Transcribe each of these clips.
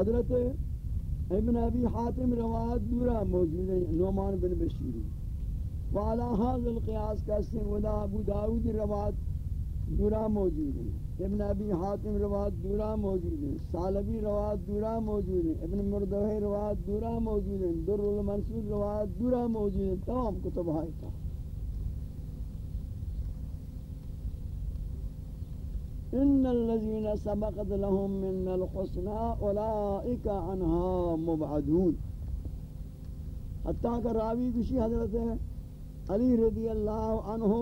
حضرت ابن ابی حاتم روایت دورا موجود ہے نعمان بن بشیر۔ وعلى هذا القياس کا سن ودا ابو داؤد روایت دورا موجود ہے ابن ابی حاتم روایت دورا موجود ہے سالبی روایت دورا موجود ہے ابن مردوہ روایت دورا موجود ہے در المنصور روایت دورا موجود ہے تمام کتب ہائے ان الذين سبقت لهم من الحسنى اولئك عنها مبعدون. حتى کہ راوی کسی حضرت علی رضی اللہ عنہ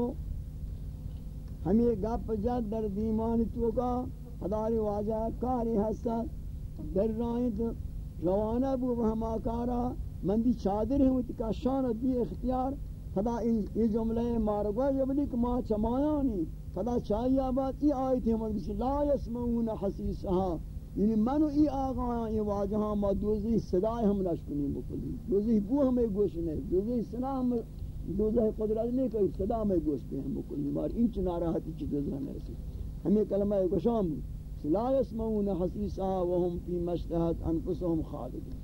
ہمیں گپ جد در دیمان تو کا ہداری واجہ کاری ہستا در رائت روانہ بو ہما کارا مندی چادر ہیں وہ شان دی اختیار خدا یہ جملے مارگوا جبلی کہ ما چمایانی خدا چاہیے آباد، ای آیت ہے من لا یسمعون حسیسہا. یعنی منو ای آقا یہ واجہاں، ما دوزی صدای ہم نشکنی بکلی. دوزی بو ہمیں گوش نہیں دوزی صدا ہم، دوزی قدرت نہیں کہ صدا ہمیں گوش پہ ہم بکلی. مار این چی ناراحتی چی دوزی ہمیں رسی ہمیں کلمہ گوشام بھی لا یسمعون حسیسہا وهم فی مشتہت انفسهم خالدون.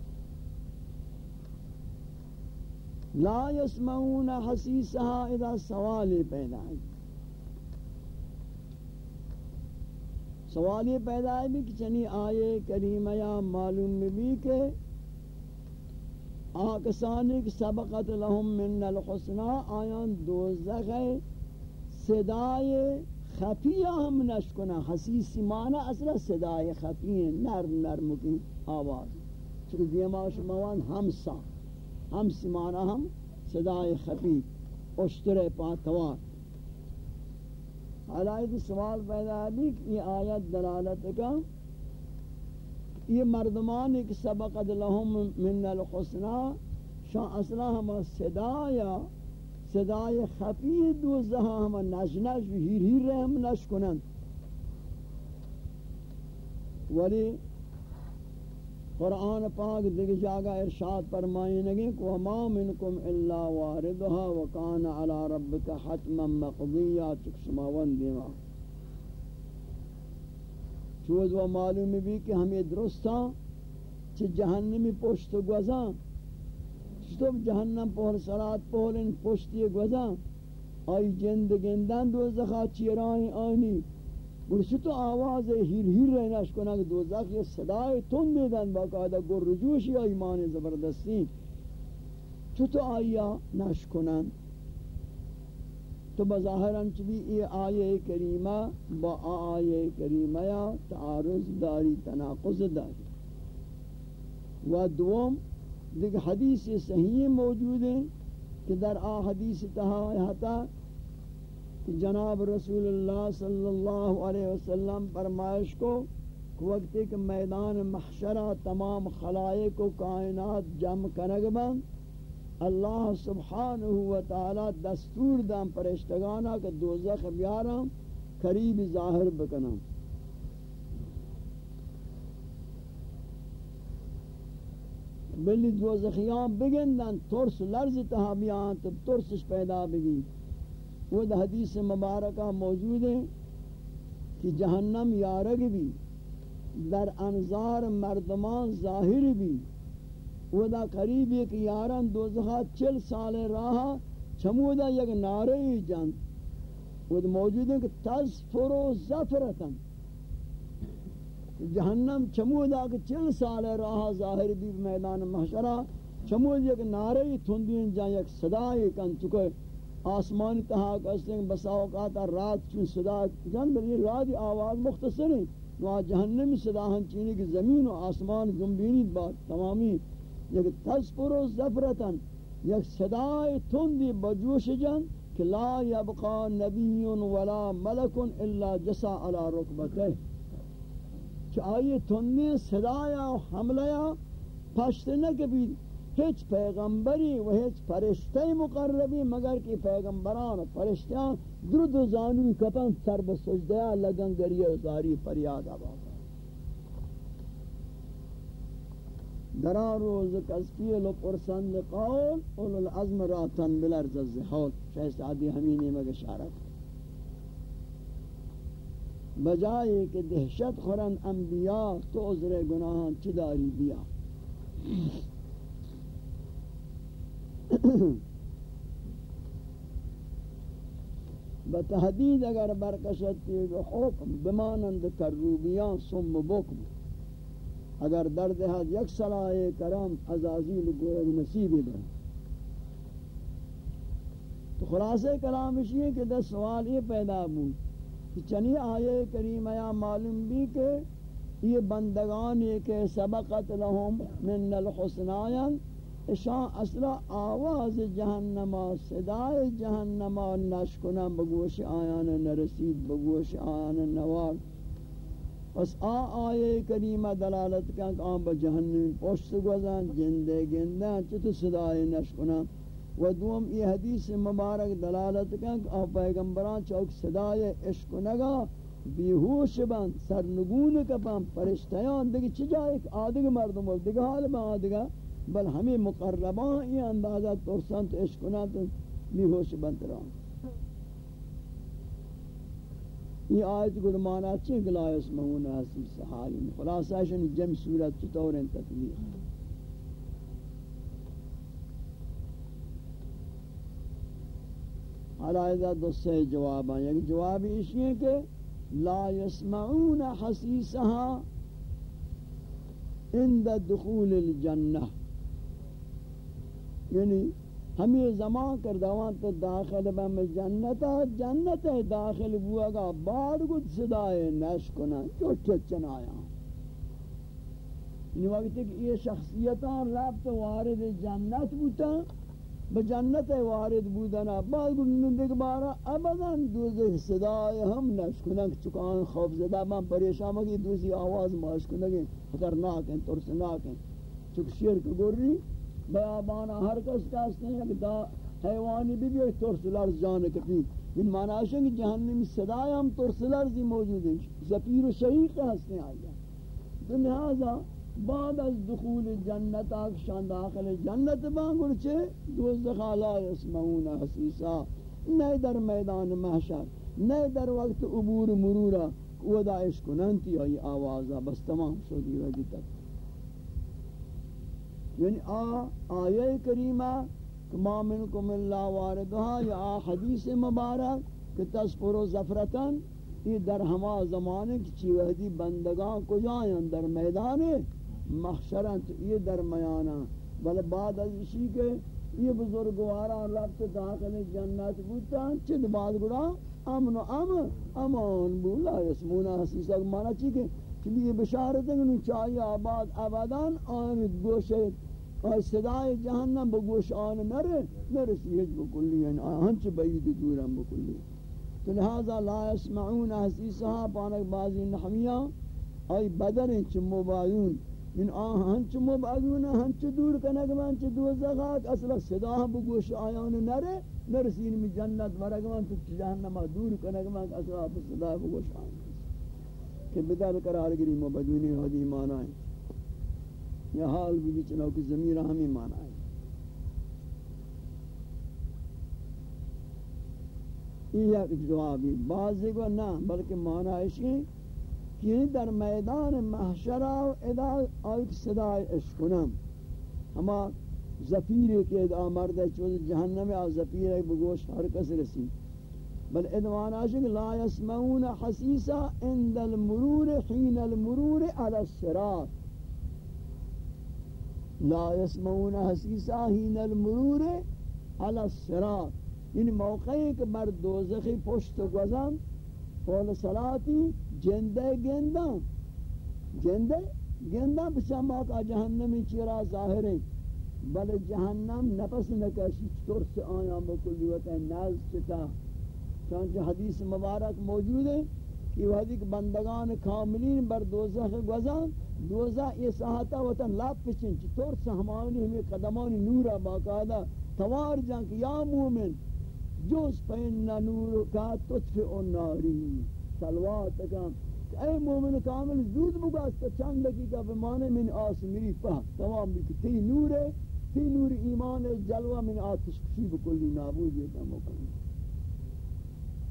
لا يسمعون حسیسها اذا سوال پیدا ہے سوال یہ پیدا ہے بھی کہ چنی آئے کریمہ یا معلوم بھی کہ آکسانی کی سبقت لهم من الحسنہ آیان دوزخ صدای خفیہ ہم نشکنا حسیسی معنی اصلا صدای خفیہ نرم نرم کی آواز۔ چکہ دیما شموان ہمسا ہمسی معنی ہم صدای خفی اشتر پاتوار حالائد سوال پیدا ہے کہ یہ آیت دلالت کا، یہ مردمان ایک سبقت لهم من الحسنہ شان اصلا ہما صدایا، صدای خفی دوزہا ہما نش نش ہیر ہیر رحم نش کنند. ولی قرآن پاک دیکھ جاگا، ارشاد فرمائیں لگے کہ وما منکم الا واردها وکان علی ربک حتما مقضیا چک شماون دیما چوز و معلوم بھی کہ ہمیں درستا ہاں، چھ جہنمی پشت گوزاں چھ جہنم پہل سرات پہل ان پشتی گوزاں آئی جند گندن دوزخا چیرائیں آنی۔ گرچہ تو آواز ہیر ہیر رہناش کنا کہ دوزخ یہ صدای تن دیدن باقاعدہ گر رجوشی ایمان زبردستی. چو تو آیا نش کنن؟ تو بظاہران چلی یہ آیے کریمہ با آیے کریمہ یا تعارض داری، تناقض داری. و دوم دیکھ حدیث صحیح موجود ہے کہ در آ حدیث تہا ہے کہ جناب رسول اللہ صلی اللہ علیہ وسلم فرمائش کو وقت کہ میدان محشرہ تمام خلائق و کائنات جم کنگ بند اللہ سبحانہ و تعالی دستور دام پرشتگانا کہ دوزخ بیارم، قریب ظاہر بکنم۔ بلی دوزخیان بگندن، ترس لرز تہابیان تو ترسش پیدا بگی۔ وہ حدیث مبارکہ موجود ہے کہ جہنم یارگ بھی، در انظار مردمان ظاہر بھی۔ وہ دا قریب ایک یاران دوزخہ چل سال راہا چمودہ یک نارئی جان۔ وہ دا موجود ہے کہ تزفر و زفرتن جہنم چمودہ کہ چل سال راہا ظاہر بھی میدان محشرہ چمود یک نارئی تھندین جان، یک صدای کن چکے۔ آسمان تہا کسیں بسا اوقات رات چون صدا جان بلی رات آواز مختصر ہے۔ نو جہنم صدا ہن چینی کی زمین و آسمان جنبینی بات تمامی۔ یک تذکر و زفرتن، یک صدای تندی بجوش جان کہ لا یبقا نبی ولا ملک الا جسا علی رکبتے کہ آئی تندی صدایا و حملیا پشت نہ کبھی ہیچ پیغمبری و ہیچ فرشتے مقربی مگر کہ پیغمبران و فرشتیان درد و زانوی کپن سر بسجدیا لگن گریہ زاری پریاد آباد درا روز کسکیل و پرسند قول اولو العظم راتن بلرز الزحول شایست عدی ہمینی مگشارت بجائے کہ دہشت خورن انبیاء تو عذر گناہاں چداری دیا بتحدید اگر برکشت حکم بمانند کروبیان سم بکم اگر درد حد یک صلاح کرم ازازیل گوئے نصیبی بر تو خلاصے کلام اس یہ کہ دس سوال یہ پیدا بود کہ چنی آئے کریم یا معلوم بھی کہ یہ بندگان یہ کہ سبقت لهم من الحسنائن اشان اصلا آواز جہنم صدای جہنم نشکنم بگوش آیان نرسید، بگوش آیان نوار پس آ آئے کریمہ دلالت کا کہ آن با جہنم پشت گوزن جندے گندن چطور صدای نشکنم و دوم یہ حدیث مبارک دلالت کا کہ آن پیغمبران چوک صدای عشقنگا بیہوش بند، سرنگون کپم پرشتیان دیکھ چی جائے آدھگ مردم بول دیکھ حال با آدھگا بل ہمیں مقربان یہ اندازہ ترسان تو عشق عشقنا تو بھی ہوش بنت رہا یہ آیت کو مانا چی گلا اسمہون حسیس حالی میں۔ خلاصہ شن جم صورت چطور ان تطبیق۔ حالا دو سے جواب ہیں یک یعنی جواب اس یہ کہ لا يسمعون حسیسها عند دخول الجنہ۔ یعنی ہمیں زمان کر دوان تو داخل بہم جنتا جنت داخل بوا گا بار گد صدای نش کنا چوٹ چنایا یعنی وقت کہ یہ شخصیتان ربط وارد جنت بوتا بجنت وارد بودنا بعد گندگ بارا ابدا دوزی صدای ہم نش کنا چکان خوف زدہ، من پریشان مگی دوزی آواز ماش کنگی، خطرناک ہیں، ترسناک ہیں۔ چک شیر کو گر رہی بیابانا ہر کس کہتے ہیں کہ دا حیوانی بھی بھی ترس لرز جانے کپی ان معنی ہے کہ جہنمی صدای ہم ترس لرزی موجود ہیں، زفیر و شہیق ہستے آئیا تو لہذا بعد از دخول جنت آکشان داخل جنت بانگر چھے دوزخا لا یسمعون حسیسا۔ نئے در میدان محشر، نئے در وقت عبور مرورا۔ ودا عشق ننتی آئی آوازا، بس تمام شدی وجی تک یعنی آ آیہ کریمہ ما منکم اللہ واردہا یا آ حدیث مبارک کہ تسپر و زفرتن یہ در ہما زمانے کی چی وحدی بندگان کو جائیں یعنی در میدان محشرن تو یہ در میانا۔ بل بعد از اسی کے یہ بزرگواران ربط داخل جنت بودتا، چند بعد گڑا امن و امن، امان بولا اسمونا حسیسا مانا چی کہ چلی یہ بشارت ہے کہ چاہیے، آباد، آبادان آن گوشت اور صدای جہنم بگوش آن نرے، نرسی ہج بکلی یعنی ہنچ بعید دورم بکلی تو لہذا لا اسمعون حسیسہا پانک بعضی نحویاں، آئی بدن چھ مبایون یعنی ان آن ہنچ مبایون ہنچ دور کنک من چھ دوزخات اصلا صدا بگوش آیان نرے، نرسین میں جنت ورگمان تو جہنم دور کنک من اصلا صدا بگوش آیان. کہ بدل قرار گری مبدونی حدی مانا ہے۔ یا حال بھی چناو کی زمین ہمیں مانا ہے۔ یہ ایک جوابی بعضی کو نہ، بلکہ مانا ہے کہ در میدان محشرہ و ادا آئیت صدای اشکنم ہما زفیر کے ادا مرد ہے چوز جہنم آ زفیر ہے بگوش ہر کس رسی۔ بل إدوان عاشق لا يسمعون حسیسا عند المرور حین المرور على الصراط. لا يسمعون حسیسا حین المرور على الصراط. یعنی موقعی کہ بر دوزخی پشت گوزن فول صلاتی جندے گندن جندے گندن بچان باقا جہنمی چرا ظاہر ہیں بل جہنم نفس نکشی چطور سے آیا بکلی وقت ناز چتا چانچہ حدیث مبارک موجود ہے کہ وہ حدیث بندگان کاملین بر دوزخ گوزان دوزخ یہ ساہتا وطن لاپ پچن چی طور سے ہمانی ہمیں قدمانی نورا باقاعدہ توار جان کہ یا مومن، جوز پہن نور کا تطفع ناری، سلوات کام اے مومن کامل زود بگا اس چند دقیقہ بمانے من آس میری پہ تمام بھی تی نور ہے، تی نور ایمان جلوہ من آتش کشی بکلی نابود یہ دمو کام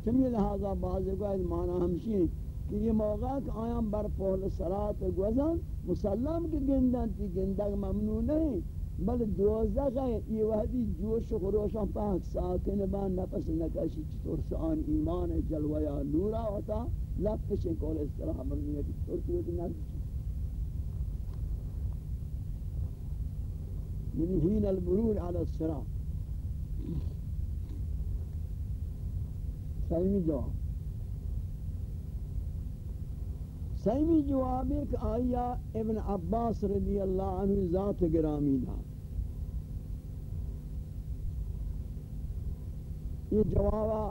چمی لہذا بعض کو مانا ہمشی کہ یہ موقع کہ آیاں بر پول صلاة گوزن مسلم کی گندن تی گندگ ممنوع نہیں بل دوزخ ہے، یہ وحدی جوش و خروشان پاک ساکن بان نفس نکشی چطور سان ایمان جلویا نورا ہوتا لپشن کول اس طرح مرنی ہے، چطور کیوتی نفس من حين المرور على الصراط. سیمی جواب سیمی جواب ہے کہ آیا ابن عباس رضی اللہ عنہ ذات گرامی دا یہ جوابا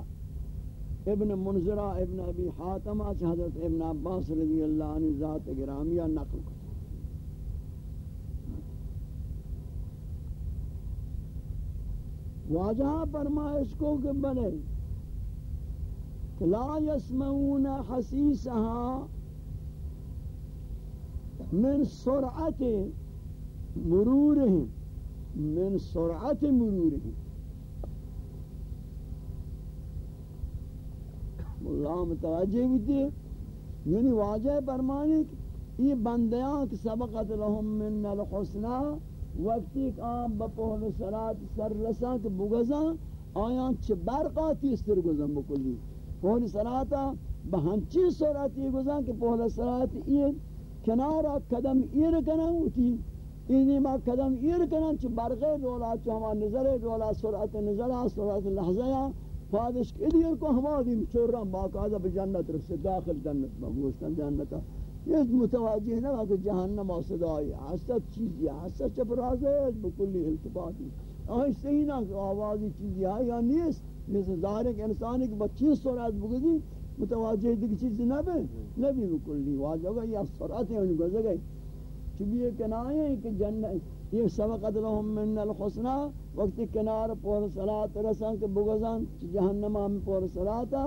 ابن منظرہ ابن ابی حاتمہ حضرت ابن عباس رضی اللہ عنہ ذات گرامیہ نقل کو واجہ فرمائش کو کہ بلے لا يسمعون حسیسها من سرعت مرورهم، من سرعت مرورهم. اللہ متوجہ ہوتی یعنی واجہ فرمانے کہ یہ بندیاں کہ سبقت لهم من الحسنہ، وقتی کہ آن بپہن سرات سر رسان کہ بگزاں آیان چھ برقاتی استر بکلی۔ پہن سراتا بہنچی سراتی گزن کہ پہن سرات این کنارا قدم ایر کنن ہوتی اینی ما قدم ایر کنن چھ برقے دولا چھ ہما نظر دولا سرعت نظرہ سرعت لحظہ یا فادش کلیر کو ہما دیم چورا باقاعدہ بجنت رسے داخل جنت مگوشتن جنتا یہ متوجہ نہ کہ جہنم اور آسدائی حسد چیزی حسد چپ رازے بکلی التباطی. آئی صحیح نہ آوازی چیزی ہے یا نیست. مثل ظاہر ایک انسانی کہ بچی سرعت بگزی، متوجہ دیکھ چیزی نہ بے نبی بکلی واجہ گا یہ سرعت ہے، انہوں گزر گئے چبی یہ کنائے ہیں کہ جنت یہ سبقت لهم من الحسنہ وقت کنار پور صلاة رسان کے بگزان جہنم آمی پور صلاة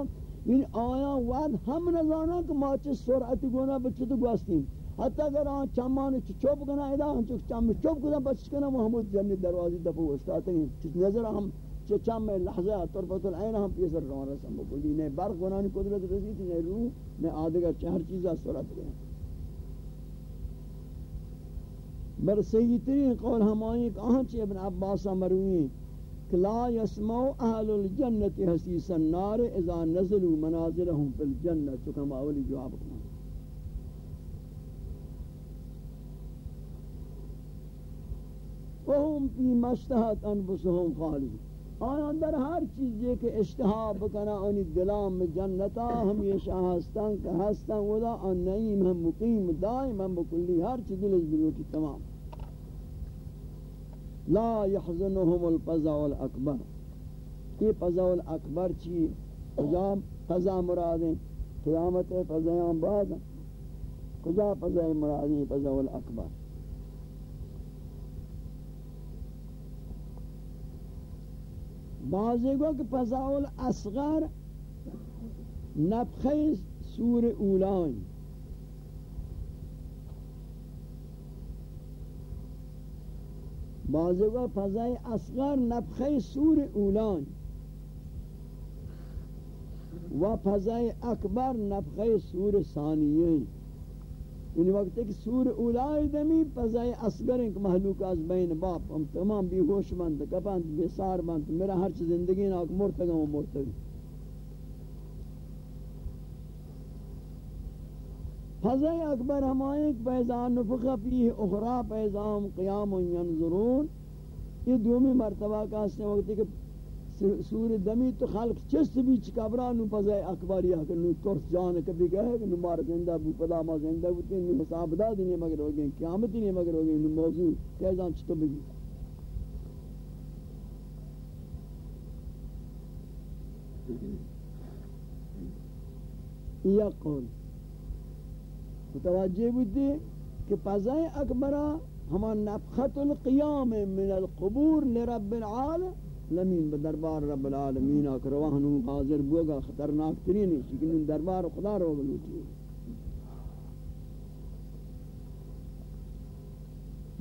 یعنی آیا وعد ہم نزانا کہ ما چھ سرعت گونا بچے تو گوستیم۔ حتی اگر آن چمان چوب گنا ادا ہم چھ چم چوب گنا بچ کنا محمود جنت دروازی دفو استاتے ہیں۔ چھ نظر ہم چھ چم لحظہ طرفت العین ہم پیسر روان رسم بکلی نہیں برق گنانی قدرت رسیت نہیں روح نہیں آدھگا چہر چیزا سرعت گیا بر سیدترین قول ہمائی کہ آہاں ابن عباسہ مروین کہ لا يسمع اہل الجنت حسیس النار اذا نزلوا منازلهم في الجنة تو کما اولی جواب کرنا وهم في مشتهت انفسهم خالد آیا در ہر چیز یہ کہ اشتہا بکنا انی دلام جنتا ہمیشہ ہستن کہ ہستن ودا ان نعیم ہم، مقیم، دائم ہم، بکلی، ہر چیز دل از تمام۔ لا يحزنهم الفزع الاكبر یہ فزع الاکبر چی؟ کجا فزع مراد ہے قیامت فزعان بعد۔ کجا فزع مراد ہے فزع الاکبر بعضی گو که پزاول اصغر نبخه سور اولان. بعضی گو پزای اصغر نبخه سور اولان. و پزای اکبر نبخه سور ثانیه. یعنی وقت کہ سور اولای دمی فضای اصغر ایک محلوق از بین باپ ہم تمام بی ہوش بند کپند بی سار بند میرا ہر چیز زندگی ناک مرتگا و مرتگا۔ فضائی اکبر ہمائیں کہ پیزان نفخ فیہ اخرى پیزام قیام ینظرون۔ یہ دومی مرتبہ کا اس نے وقت کہ سور دمی تو خلق چست بھی چکبران نو فضائی اکبر یا کہ نو کرس جان کبھی کہے کہ نو مار زندہ بو، پدا ما زندہ بوتی نو حساب دا دینے مگر ہو گئے قیامت نہیں مگر ہو گئے نو موضوع پیزان چتو بھی یہ قول متوجہ بودی کہ پزای اکبرہ ہما نفخت القیام من القبور لرب العالم العالمین بدربار رب العالمین اک اکرواہنو حاضر بوگا خطرناک ترین ہے چکن دربار خدا رو بلوٹی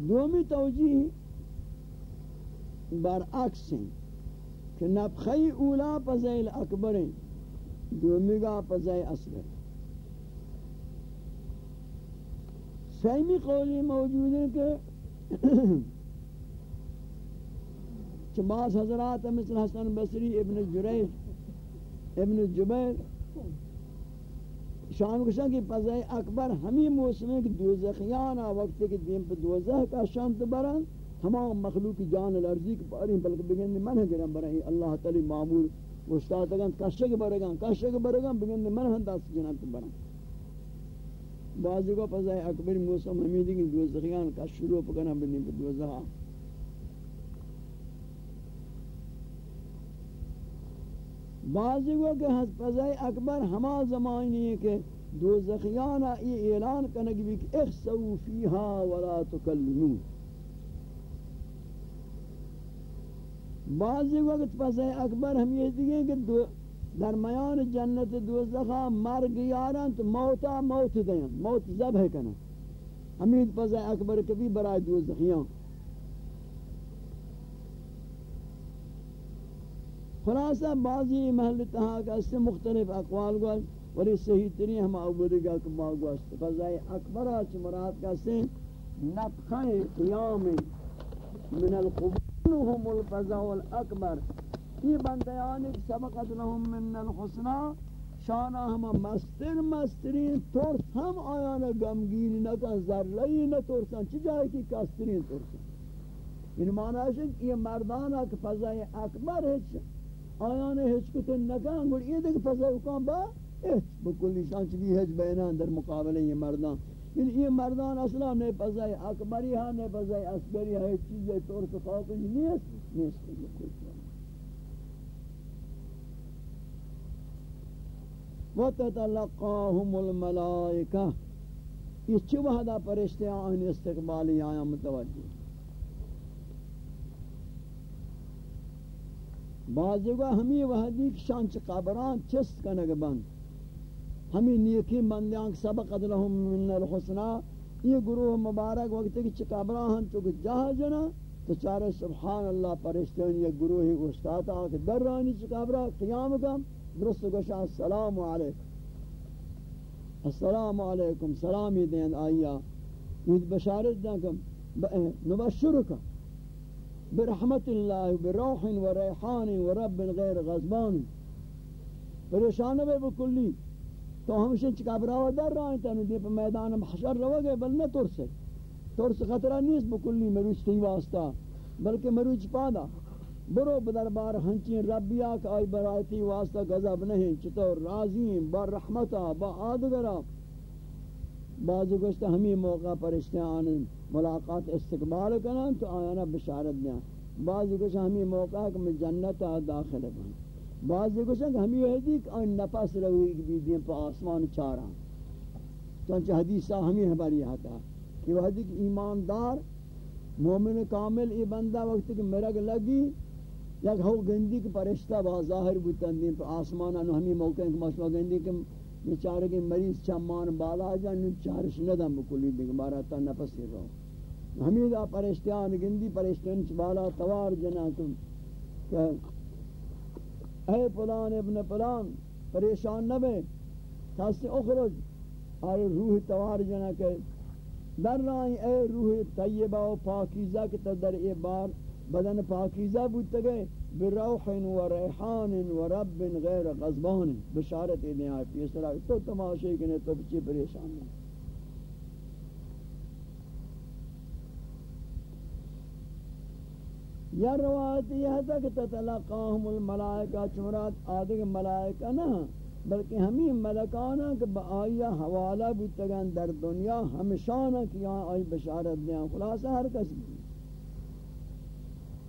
دومی توجیہ برعکس ہیں کہ نفخی اولا پزیل اکبر ہیں دومیگا پزای اصغر. سیمی قولی موجود ہے کہ بعض حضرات مثل حسن بصری، ابن جریج ابن جبیر، شان کشن کی پزای اکبر ہمیں موسم ہے کہ دوزخیانا وقت کہ دین پہ دوزخ کا شانت برن، تمام مخلوق جان الارضی کے پاریں، بلکہ بگن من ہے گرم برہی اللہ تعالی معمول گوشتات اگن کشک برگن کشک برگن بگن من ہے دست جنات برن۔ بعضی کو پزای اکبر موسم ہمیں دیکھیں دوزخیان کا شروع پکنا بنی پہ بعضی کو کہ حضرت اکبر ہما زمانی ہے کہ دو زخیانا یہ اعلان کنگ بھی کہ اخسو فیہا ولا تکلمون۔ بعضی وقت پسے اکبر ہم یہ دیئے کہ درمیان جنت دوزخا مرگ یاران تو موتا موت دیں موت زبہ کنا ہمیں پسے اکبر کبھی برای دوزخیان۔ خلاصہ، بعضی محل تہا کا اس سے مختلف اقوال گوش ولی صحیح تری ہم عبودی گا کما گوشت. فضائی اکبر آچ مراد کا سے نفخہ قیام من القبولهم الفضاء الاکبر. یہ بندیانی سبقت لهم من الحسنہ. شانا ہم مستر مسترین ترس ہم آیانا گمگین نکن ذرلی نترسن چی جائے کی کسترین ترسن؟ ان معنی ہے کہ یہ مردانا کہ فضائی اکبر ہے آیان ہچ کتن نکان گوڑ یہ دیکھ پسا حکام با ہچ بکلی شان چلی ہچ بینان در مقابلے یہ مردان۔ یعنی یہ مردان اصلا نہیں پسا اکبری ہاں نہیں پسا اسکری ہاں چیزیں طور سے خواقی نیست نیست بکل وَتَتَلَقَاهُمُ الْمَلَائِكَةِ یہ چھ وحدہ پرشتے آئین استقبالی آیا متوجہ؟ بعض جگہ ہمیں وحدی شان چ قبران چست کنگ بند ہمیں نیکی بندیاں سبقت لهم من الحسنہ یہ گروہ مبارک وقت کی چ قبران ہن تو جہاں جنا تو چارے سبحان اللہ پرشتین یہ گروہ ہی استاد آ در رانی چ قبرہ قیام کم درست گشا السلام علیکم السلام علیکم سلامی دین آیا یہ بشارت دیں کہ نبشرکا برحمت اللہ بروح و ریحان و رب غیر غزبان پریشان بے بکلی. تو ہمشہ چکا براو در رہا ہیں تنو دی پہ میدان محشر رو گئے، بل نہ ترسے. ترس خطرہ نیست بکلی مروچ تی واسطہ. بلکہ مروچ پادا. برو بدربار ہنچین ربیا کہ آئی برایتی واسطہ غضب نہیں. چطور راضیم با رحمتا، با آدگرہ بعضی گوشت ہمیں موقع پر اشتیان ملاقات استقبال کرن تو آیانا بشارت دیں بعضی گوشت ہمیں موقع کہ میں جنت داخل بن بعضی گوشت ہمیں یہ دی کہ آن نفس روی بھی دیں پا آسمان چارا۔ چونچہ حدیثہ ہمیں ہماری آتا کہ وہ حدیث ایماندار، مومن کامل ای بندہ وقت کہ مرگ لگی، یک ہو گندی کے پرشتہ با ظاہر بودتن دیں پا آسمان انو ہمیں موقع کہ ماشما گندی کہ بیچارے کے مریض چمان بالا جان چارش ندم بکلی، دیکھ بارا تا نفس ہی رہو ہمیدہ پرشتیان گندی پرشتیان چبالا توار جنا کن۔ کہ اے پلان ابن پلان پریشان نہ نبے تاسی اخرج۔ آئے روح توار جنا کہ در رائیں اے روح طیبہ و پاکیزہ کی در اے بار بدن پاکیزہ بودتا گئے بروح و ریحان و رب غیر غضبان. بشارت دیں آئے پیسرا تو تماشے کنے تو بچے پریشان ہیں یا روایت یہ ہے کہ تتلقاہم الملائکہ چمرات آدھگ ملائکہ نہ بلکہ ہمیں ملکانا کہ با آئیہ حوالہ بودتگان در دنیا ہمشانہ کیا آئی بشارت دیں خلاصہ ہر کسی.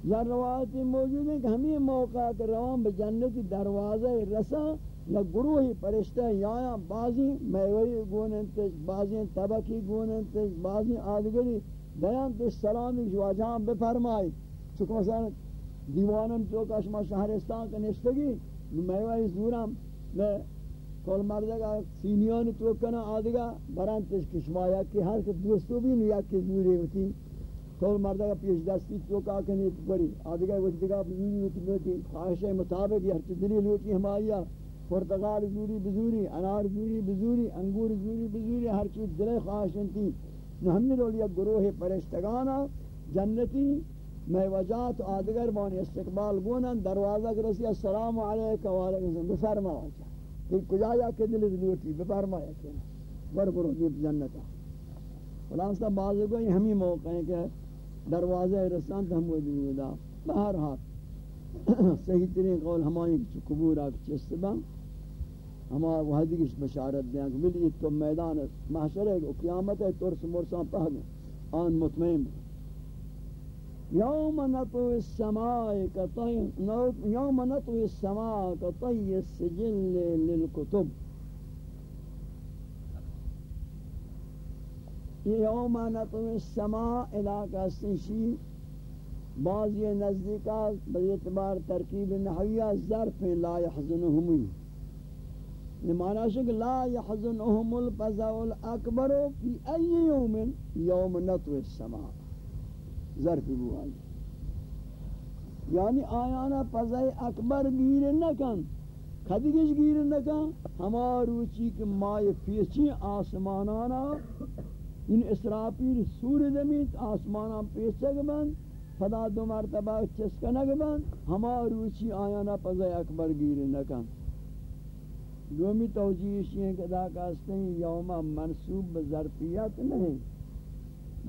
یا روایت موجود ہے کہ ہمیں موقع کہ روان بجنت دروازہ رسا یا گروہی پرشتہ یا بعضی میوی گوننتش بعضی طبقی گوننتش بعضی آدگری بیان تش، سلامی جواجان بفرمائی۔ چکہ مثلا دیوانن چوکا شما شہرستان کا نشتگی میوی زورم میں کل مردگا سینیان توکنا آدگا برانتش کشما یا کہ ہر کس دوستو بھی نہیں یا کہ زوری ہوتی۔ کول مردہ کا پیش دستی تو کا کنی بری آدھگا وقت دیگا اپنی ہوتی ہوتی خواہش مطابق یا ہر دلیل ہوتی ہمایا پرتغال زوری بزوری، انار زوری بزوری، انگور زوری بزوری، ہر چیز دل خواہشن تھی۔ نو ہم نے رولیا گروہ پرشتگانا جنتی میں وجات آدگر بانی استقبال گونن دروازہ کرسی السلام علیکہ وعلیکم السلام بفرما واجہ کہ کجا یا کہ دل دلوٹی بفرما یا کہ ور برو دیب جنتا۔ خلاصہ بعض کو ہمیں موقع ہے کہ دروازہ رسان تو ہم وہ دیودا بہر حال صحیح ترین قول ہماری قبور آکھ چست با ہما وحدی کش بشارت دیں کہ بلی تو میدان محشر ہے قیامت ہے ترس مرسان پہلے آن مطمئن بھی يوم نطوي السماء كطي يوم نطوي السماء كطي السجل للكتب يوم نطوي السماء الى كاستنشي بعض یہ نزدیکات باعتبار ترکیب نحویہ ظرف لا يحزنهم لمعنى یعنی شک لا يحزنهم الفزع الاكبر في اي يوم يوم نطوي السماء. ظرف بو آئی یعنی آیانا پزای اکبر گیر نکن. خدگش گیر نکن؟ ہما روچی کہ مائی پیچی آسمانانا ان اسرافیل سور زمین آسمانا پیچک بند فدا دو مرتبہ چسکنک بند ہما روچی آیانا پزای اکبر گیر نکن. دومی توجیہش یہ کہ دا کہتے ہیں یوم منصوب بظرفیت نہیں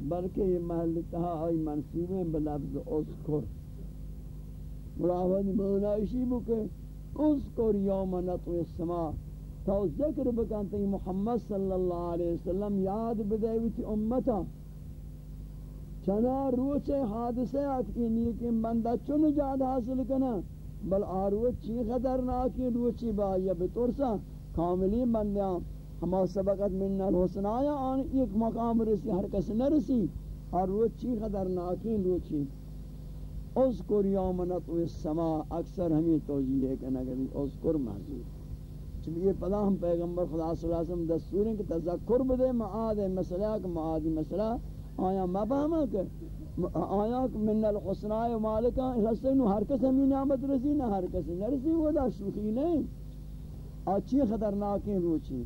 بلکہ یہ محل تہا آئی منصوبیں بلفظ اذکر. مراود معنیشی بکے اذکر یوم نطو السماء. تو ذکر بکنتے محمد صلی اللہ علیہ وسلم، یاد بدیوتی امتا. چنا روچے حادثے اکتی نیکی بندہ چن جاد حاصل کنا بل آروچ چی خطرناکی روچی بایا بطورسا کاملی بندیاں. ہما سبقت من الحسن آیا آن ایک مقام رسی، ہر کس نرسی. اور روچ چی خدر روچی اذکر یوم نطو السماء، اکثر ہمیں توجیہ ہے کہ نگری اذکر محضور چونکہ پدا ہم پیغمبر خدا صلی اللہ علیہ وسلم دستور ہیں کہ تذکر بدے، معاد مسئلہ، کہ معادی مسئلہ، آیا مبہمہ کہ آیا من الحسن آیا مالکہ حسن ہر کس ہمیں نعمت رسی، نہ ہر کس نرسی، وہ دا شوخی نہیں۔ آچی خطرناکین روچی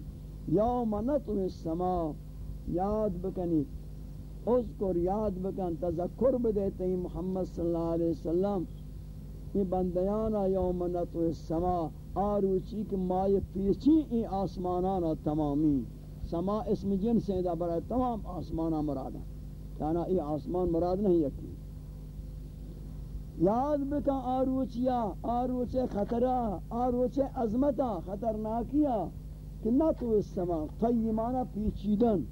یوم نطو السماء، یاد بکنی۔ اذکر، یاد بکن، تذکر بدیتے ہیں محمد صلی اللہ علیہ وسلم۔ یہ بندیانا یوم نطو السماء۔ آروچی کہ مائی پیچی این آسمانانا تمامی سما اسم جنس ہے دا برای تمام آسمانا مرادا کہنا یہ آسمان مراد نہیں یکی یاد بکن آروچیا، آروچ خطرہ، آروچ عظمتہ خطرناکیہ کہ نہ تو اس سما طی پیچیدن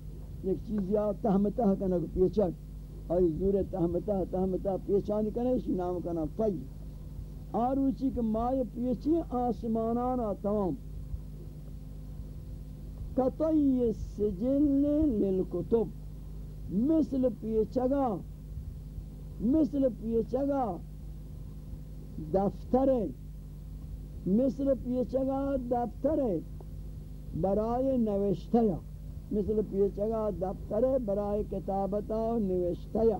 ایک چیز یا تہمتہ کنا پیچک، آئی زور تہمتہ تہمتہ پیچانی کنا نام کنا طی آروچی کہ مائے پیچی آسمانانا تمام۔ کطی السجل للکتب مثل پیچگا مثل پیچگا دفتر مثل پیچگا دفتر برائے نوشتیا۔ مثل پیچگا دفتر برائے کتابتا نوشتیا۔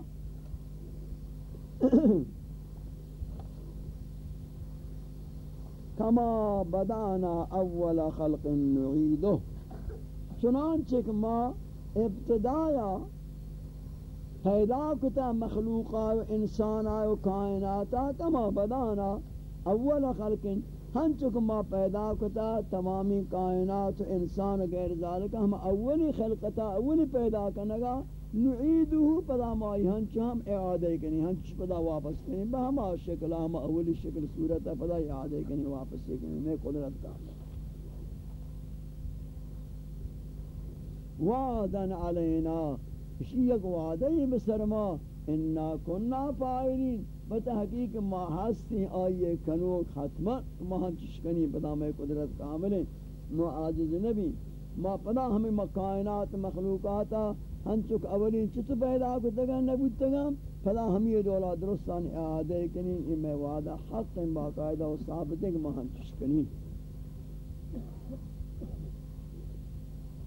کما بدانا اول خلق نعیدو چنانچہ کہ ما ابتدایا پیدا کتا مخلوقا و انسانا و کائناتا کما بدانا اول خلق ہم چکم ما پیدا کتا تمامی کائنات و انسان غیر ذالک، ہم اولی خلقتا اولی پیدا کنگا۔ نعیدو پدا مائی ہنچ ہم اعادے کنی ہنچ پدا واپس کنی؟ بہما شکل، ہم اولی شکل صورت پدا اعادے کنی واپس کنی، میں قدرت کا۔ وعدن علینا، اسی یک وعدہی بسرما انا کننا فائلین بتحقیق ما ہستی، آئیے کنو ختمہ، ما ہم چشکنی پدا میں قدرت کامل ہیں ما عاجز نبی، ما پدا ہمیں مکائنات مخلوقاتا ہم چک اولین چت پیدا کو کتگا نبوتگا پدا ہم یہ دولا درستان اعادے کنی یہ میں وعدہ حق باقاعدہ و ثابت ہے کہ ما ہم چشکنی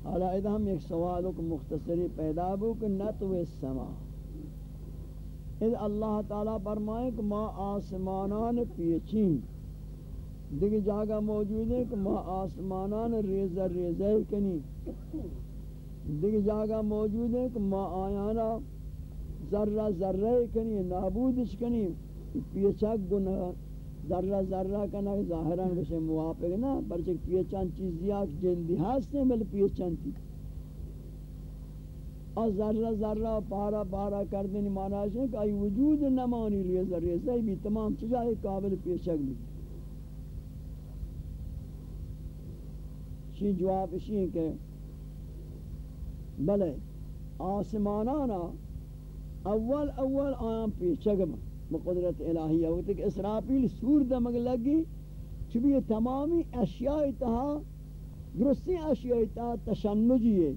حالا ادھا ہم ایک سوالوں کو مختصری پیدا بو کہ نتو السماء. اذ اللہ تعالی فرمائے کہ ما آسمانان پیچین. دیکھ جاگہ موجود ہے کہ ما آسمانان ریزہ ریزہ کنی. دیکھ جاگہ موجود ہے کہ ما آیانا ذرہ ذرہ کنی نابودش کنی پیچک گناہ ذرہ ذرہ کنا ظاہران بشے موافق نا پرچک پیچان چیزی آکھ جندی ہستے بل پیچان تھی اور ذرہ ذرہ پارا پارا کردنی معنی ہے کہ ای وجود نمانی ریزہ ریزہ بھی تمام چیزیں قابل پیچک بھی شی جواب اسی ہے کہ بلے، آسمانانا، اول اول آیاں پیچگم بقدرت الہیہ وقت کہ اسرافیل سور دمگ لگی، چبی تمامی اشیاء تہا، درستی اشیاء تہا تشنجی ہے۔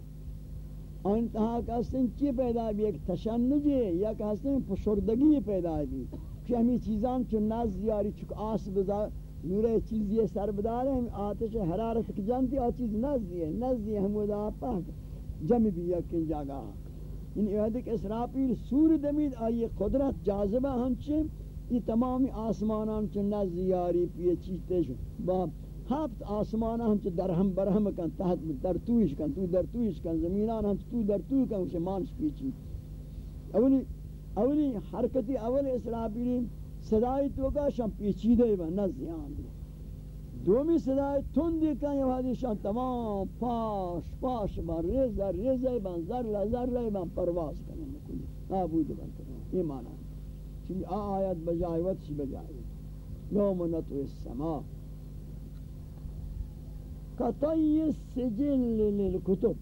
آن تہا کہستیں چی پیدا بھی، ایک تشنجی ہے، یا کہستیں پشردگی پیدا بھی۔ کہ ہمیں چیزان چون ناز دیاری چک آس بزار نورے چیزی سر بدار ہیں، آتش حرارت کی جانتی آ چیز نزدی ہے نزدی ہے ہمود آپا۔ جمع بھی یقین جاگا۔ ان ایوہ کہ اسرافیل سور دمید آئی قدرت جاذبہ ہنچے۔ یہ تمامی آسمانان چو نزدی یاری پیے چیزتے شو با ہفت آسمان ہم چو درہم برہم کن تحت در تویش کن، تو در تویش کن، زمینان ہم تو در توی کن، اسے مانش پیچی۔ اولی اولی حرکتی اول اسرافیلین صدای تو کا شم پیچیدے با نزیان دی دومی صدای تندی کا یہ حدیث شان تمام پاش پاش با ریز در ریز با ذر ذر با پرواز کرنے کلی نابود بن کرنے یہ معنی چونکہ آ آیت بجائے وقت سی بجائے یوم نتو السما کطی السجل للکتب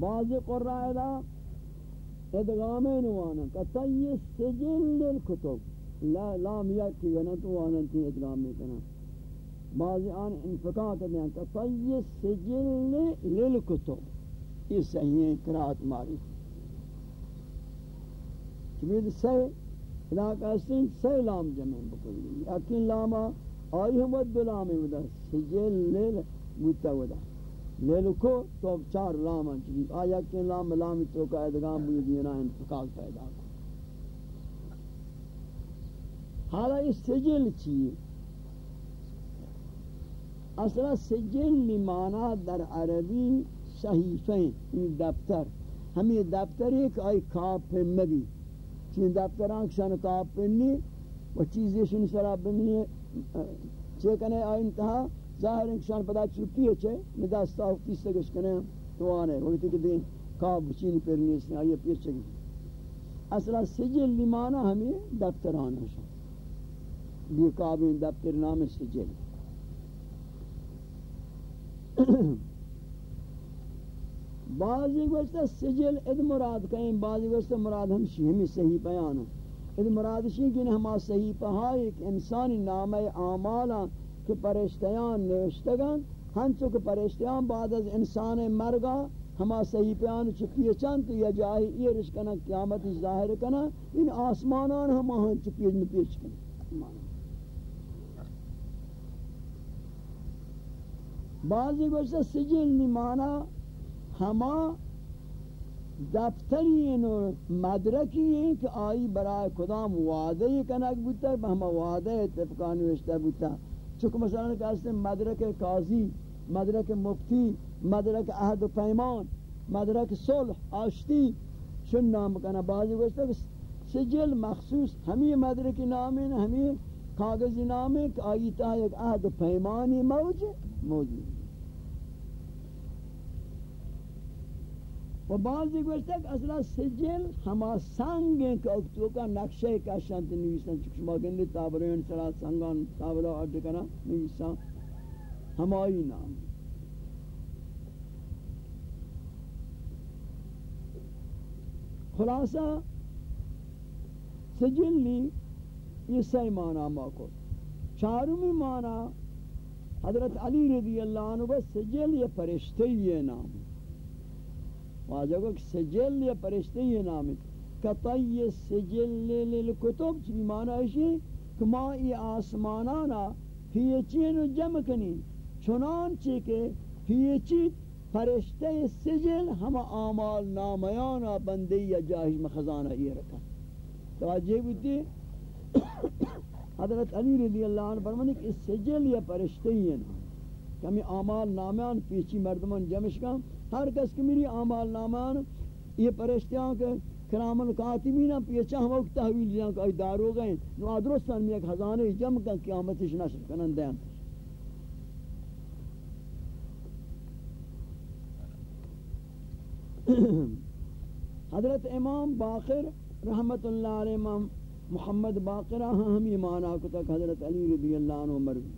بعض قرآن دا ادغامین وانا کتی سجل للکتب لا لام یکی ونت وانا تی ادغام کنا بعض آن انفقاق دیں کتی سجل للکتب یہ صحیح قرآت ماری چمید سے علاقہ سن سے لام جمع بکلی یقین لاما آئی ہم ود لامی ودا سجل لل متودا لیلکو تو چار لام چلی آیا کہ لام لامی تو کا ادغام بھی دینا انتقال پیدا کو۔ حالا اس سجل چیئے۔ اصلا سجل مانا در عربی صحیفیں این دفتر۔ ہمیں دفتر ایک آئی کاپ مبی۔ چین دفتران کشان کاپ پنی و چیزی شنی سرا بنی چیکنے آئی انتہا ظاہر انشان پدا چھٹی ہے چھے، میں دستا ہوتی سگش کنے تو آنے وقتی کہ دیں کعب بچینی پر نیس نے آئیے پیر چکی اصلا سجل لیمانا ہمیں دفتران ہے یہ کعبین دفتر نام سجل۔ بعضی گوشتا سجل اد مراد کہیں، بعضی گوشتا مراد ہم ہمیں صحیح بیان اد مراد شی کہ ہما صحیح پہا ایک انسانی نام اعمالا کہ پرشتیان نوشتگان ہنچو کہ پرشتیان بعد از انسان مرگا ہما صحیح پیان چپیے چند تو یا جاہی یہ رشکنا قیامت ظاہر کنا ان آسمانان ہما ہن چپیے میں پیچ کنا بعضی گوشتا سجل نمانا ہما دفتری ہیں مدرکی ہیں کہ آئی برای کدام وعدہ کنک بودتا ہما وعدہ اتفقان نوشتا بودتا چونکہ مثلا کہتے ہیں مدرک قاضی، مدرک مفتی، مدرک عہد و پیمان، مدرک صلح، آشتی، چون نام کنا بعضی گوشتا کہ سجل مخصوص ہمیں مدرک نامین ہے ہمیں کاغذی نامین کہ آئی تا ایک عہد و پیمانی موجود موجود. و بعضی گوشتا کہ اصلا سجل ہما سنگ ہیں کہ اکتو کا نقشہ کا شانت نویسن چکش ما گندی تابرین سرا سنگان تابلا اڈ کنا نویسن ہمائی نام خلاصہ سجل لی یہ سی معنی ما کو چارمی معنی حضرت علی رضی اللہ عنہ بس سجل یہ پرشتے یہ نام واجہ کو سجل یا پرشتے یہ نام ہے۔ کطی سجل للکتب چی معنی ہے کہ ما ای آسمانانا پیچین جمع کنی۔ چنانچہ کہ پیچی پرشتے سجل ہم آمال نامیانا بندی یا جاہش مخزانہ یہ رکھا۔ توجہ بودی حضرت علی رضی اللہ عنہ فرمانی کہ سجل یا پرشتے ہی ہیں کمی اعمال نامان پیچی مردمان جمش کا ہر کس کی میری اعمال نامان، یہ پرشتیاں کے کرام القاتبین پیچا ہم وقت تحویل دیاں کہ دارو گئے، نو ادرستان میں ایک خزانے جمع کا قیامتش نشر کنن دیاں حضرت امام باقر رحمت اللہ علیہ، امام محمد باقرہ ہم یہ معنی کو تک حضرت علی رضی اللہ عنہ مروی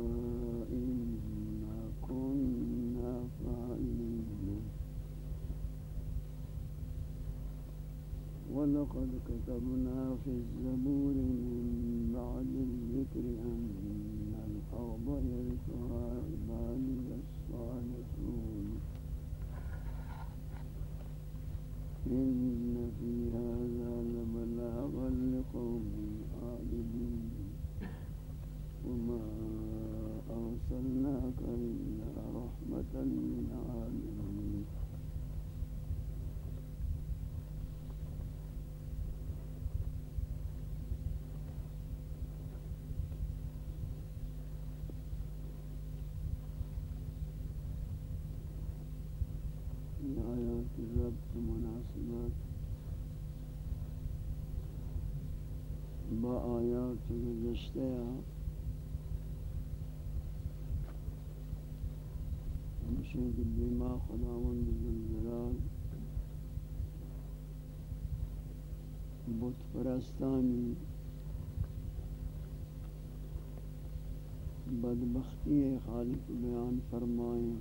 وقد كتبنا في الزبور من بعد الذكر أن الأرض گزشتے ہیں ہمشہ کی بیما خداوند ذلجلال بت پرستانی بدبختی خالق بیان فرمائیں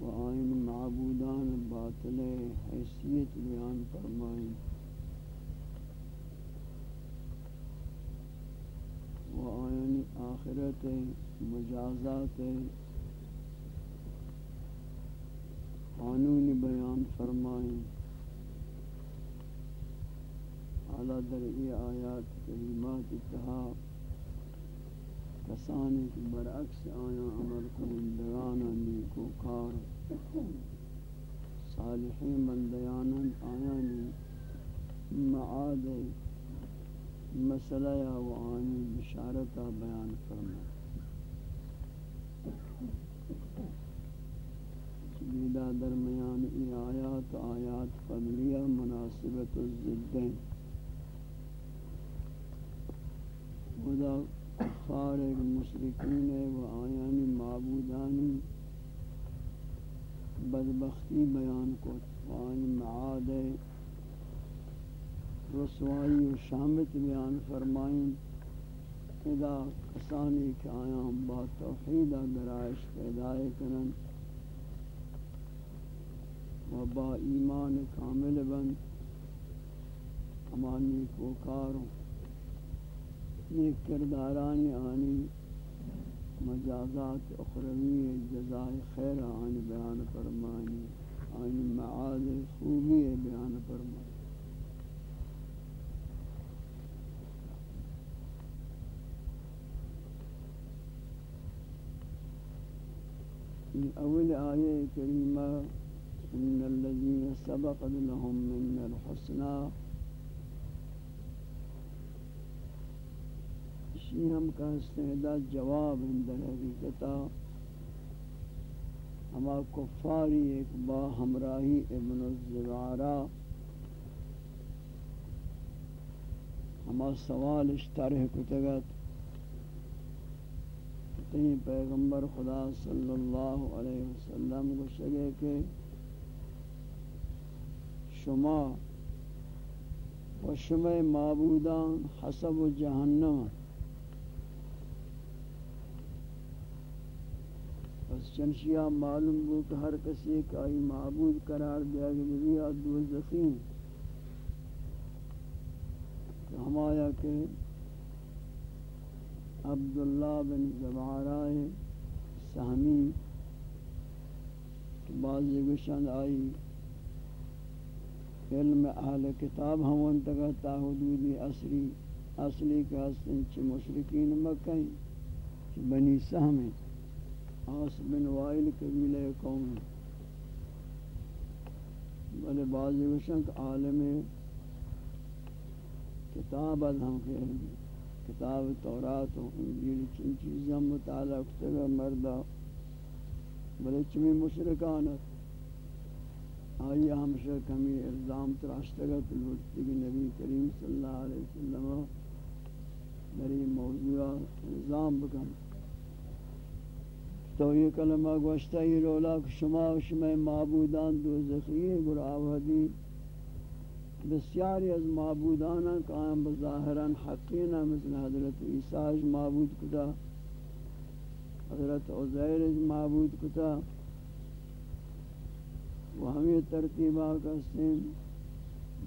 و آئین معبودان باطل حیثیت بیان فرمائیں و آئین آخرت مجازات قانون بیان فرمائیں۔ اعلیٰ در ای آیات کریمات اتحا کسانی کی برعکس آیا عمل کنندگانا نیکو کار صالحین بندیانا آیانی معاد مسئلہ یا وعانی بشارتا بیان فرما چیدہ درمیان ای آیات آیات قبلیہ مناسبت الزدین خدا خارق مشرکین و آیانی معبودانی بدبختی بیان کو وعانی معاد رسوائی و شامت بیان فرمائیں۔ ادا کسانی کہ آیا ہم با توحید درائش پیدا کرن و با ایمان کامل بند امانی کو کاروں نیک کردارانی آنی، مجازات اخروی جزائے خیر آنی بیان فرمائیں۔ آنی معاد خوبی بیان فرمائیں۔ اول آیه کریمه، ان الذين سبق لهم من الحسنى. شی ہم کا استعداد جواب اندر حقیقتا. ہما کفاری ایک با ہمراہی ابن الزبارہ ہما سوال اشترح کتگت. ہیں، پیغمبر خدا صلی اللہ علیہ وسلم کو شگے کہ شما و شمع معبودان حسب جہنم پس چنشیہ معلوم ہو کہ ہر کسی ایک آئی معبود قرار دیا کہ بیا دو زخیم ہمایا کہ عبداللہ بن زبارائے سہمی بعضی گشند آئی، علم اہل کتاب ہم انتگا تا حدودی اصلی اصلی کا حسن چھ مشرکین مکہ چھ بنی سہم آس بن وائل قبیلہ قوم بلے بعضی گشند عالم کتاب ہم کے خیلی کتاب تورات و انجیل چن چیزاں مطالعہ کتگا مردہ بلے چمی مشرکانت آئی ہمشہ کمی الزام تراشتگا تلوٹتی کہ نبی کریم صلی اللہ علیہ وسلم ہاں، میری موضوع ہاں الزام بکن۔ تو یہ کلمہ گوشتا ہی رولا کہ شما و شما معبودان دو زخیئے گر بسیاری از معبودانا قائم بظاہران حقینا مثل حضرت عیسیٰ معبود کتا، حضرت عزیر معبود کتا. و ہمیں ترتیبہ کسیم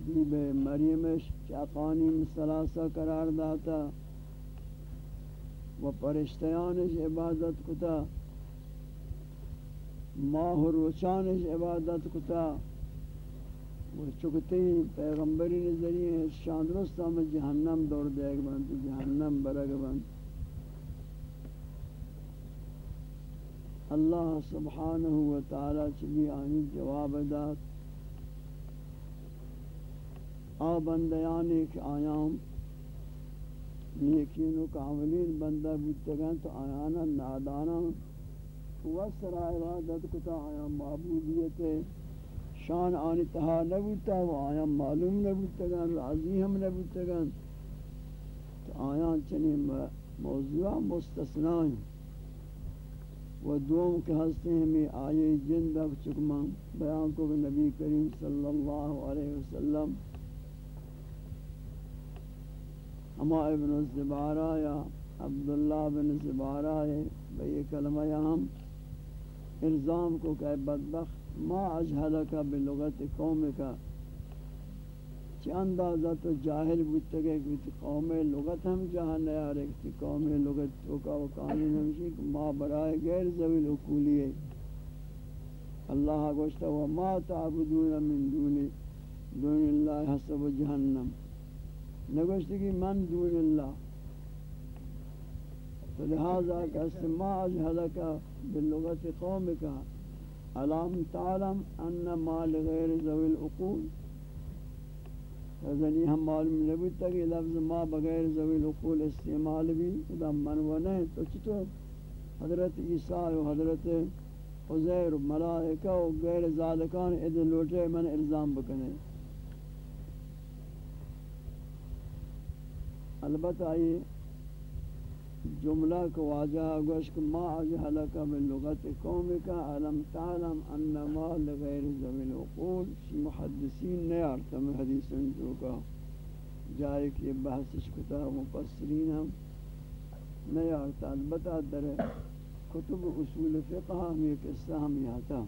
دیب مریمش چاقانی مسلاسہ قرار داتا و پرشتیانش عبادت کتا. ماہ روچانش عبادت کتا. چکتی پیغمبری نظریے شاندرست ہمیں جہنم دور دے گا بند، جہنم برگ بند۔ اللہ سبحانہ و تعالی چلی آنی جواب داد۔ آ بندیان ایک آیام نیکین و کاملین بندہ بودتگن تو آیانا نادانا۔ وصر عبادت کتا آیام معبودیت شان آنی تہا نبودتا و آیام معلوم نبودتگن راضی ہم نبودتگن تو آیان چنی موضوع مستثنائیں و دوم کے ہستے ہیں میں آئے جن دب چکمان بیان کو نبی کریم صلی اللہ علیہ وسلم. ہما ابن الزبارہ یا عبداللہ بن زبارہ ہے بھئی کلمہ ہم الزام کو کہ بدبخت ما اجہلکا بلغت قوم کا چی اندازہ تو جاہل بودتا کہ کسی قوم لغت ہم جہاں نیا رکھتی قوم لغت تو کا وقانون ہمشی کہ ما برائے غیر زویل اکولی ہے اللہ گوشتا وما تعبدون من دون دون اللہ حسب جہنم نگوشتا کہ من دون اللہ تو لہذا کہ ما اجہلکا باللغت قوم کا علام تعلم ان ما لغیر زویل اکول ازنی یعنی ہم معلوم نبوتا کہ لفظ ما بغیر ذوی العقول استعمال بھی ادا منوانہ ہے. تو چطور حضرت عیسیٰ و حضرت عزیر و ملائکہ و غیر ذالکان ادھر لوٹے من الزام بکنے. البتہ یہ جملہ کو واجہ گوشک ما اجہلک من لغت قومک، علم تعلم انما لغیر ذوی العقول شی محدثین نے ارتم حدیثن جو کا جائے کہ بحث کتا مفسرین ہم نہیں آتا البتہ در کتب اصول فقہ ہم یہ قصہ ہم یہاں تھا۔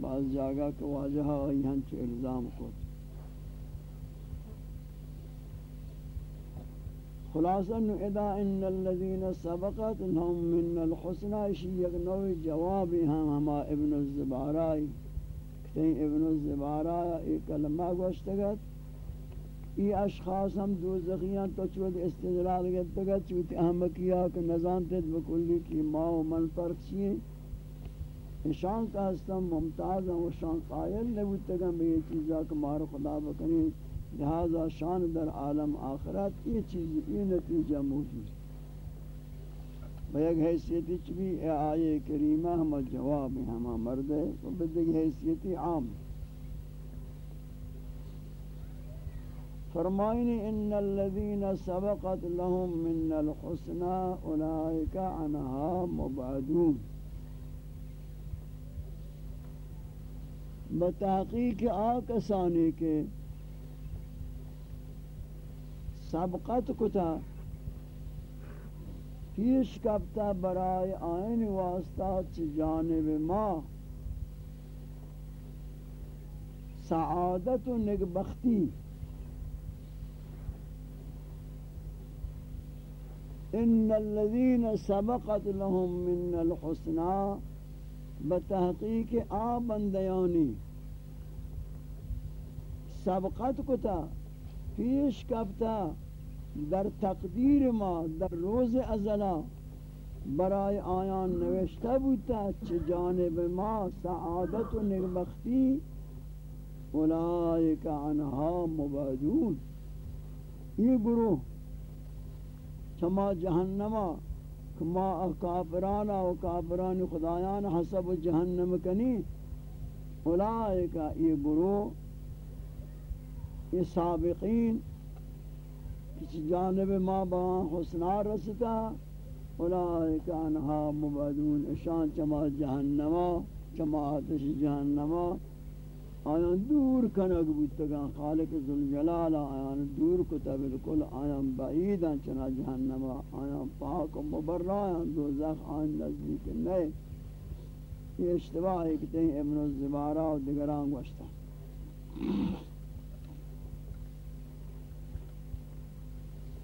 بعض جاگہ کو واجہ یہاں چو الزام کو۔ خلاصا إذا إن الذين سبقت لهم من الحسنى شيء نوع جواب ہم ہما ابن الزبارائی کہیں ابن الزبارائی ایک کلمہ گوشتگت ای أشخاص ہم دو زخیان تو چود استدلال گتگت چود احمقیہ کہ نظانتت بکلی کی ما و من فرق چیئے شان کا ہستم ممتاز ہیں و شان قائل نبوتگم یہ چیزا کہ مار خدا بکنی لہذا شان در عالم آخرت یہ چیز، یہ نتیجہ موجود بیگ حیثیتی چبی اے آئے کریمہ ہم جواب ہما مرد ہے و بدگ حیثیتی عام فرمائنی ان الذين سبقت لهم من الحسنى اولئك عنها مبعدون۔ بتحقیق آکسانی کے سبقت کتا پیش کبتا برای آئین واسطہ چی جانب ما سعادت و نگبختی ان الذين سبقت لهم من الحسنى بتحقیق آ بندیانی سبقت کتا پیش کبتا در تقدیر ما، در روز ازلا برای آیان نوشته بودتا چه جانب ما سعادت و نگبختی اولئک عنها مبادون یہ گروہ چما جہنما کما کافرانا و کافران خدایان حسب جہنم کنی اولئک یہ گروہ یہ سابقین کسی جانب ما با حسنا رستا اولئک انہا مبادون اشان چما جہنما چما آتش جہنما. آیان دور کنگ بودتگان خالق ذوالجلال، آیان دور کتا بالکل، آیان بعیدان چنا جہنما، آیان پاک و مبرہ آیان دوزخ، آیان نزدیک نئے. یہ اشتباہ ہے کہ ابن الزبارہ و دگران گوشتا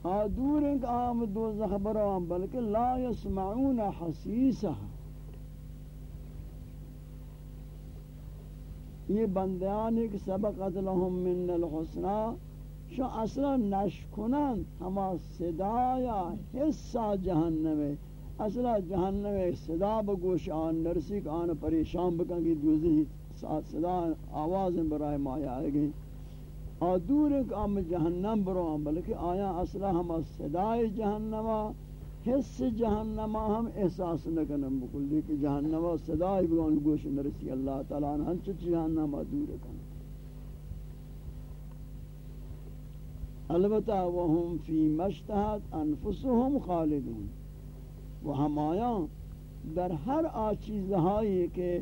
دور ہیں کہ آم دوزخ برام بلکہ لا يسمعون حسیسها یہ بندیان ایک سبقت لهم من الحسنہ۔ شو اصلا نشکنن ہما صدایا حصہ جہنم ہے اصلا جہنم ہے صدا بگوش، آن نرسی کہ آن پریشان بکن کی دوزی صدا آواز برائے مایا آئے گئی دور ایک آم جہنم برو بلکہ آیا اصلا ہم صدای جہنما، حس جہنما ہم احساس نکنم بکل دیکھ جہنما صدای بگان گوش نرسی اللہ تعالیٰ ہنچ جہنما دور کن. البتہ وهم فی مشتہت انفسهم خالدون. و ہم آیا در ہر آچیزہائی کے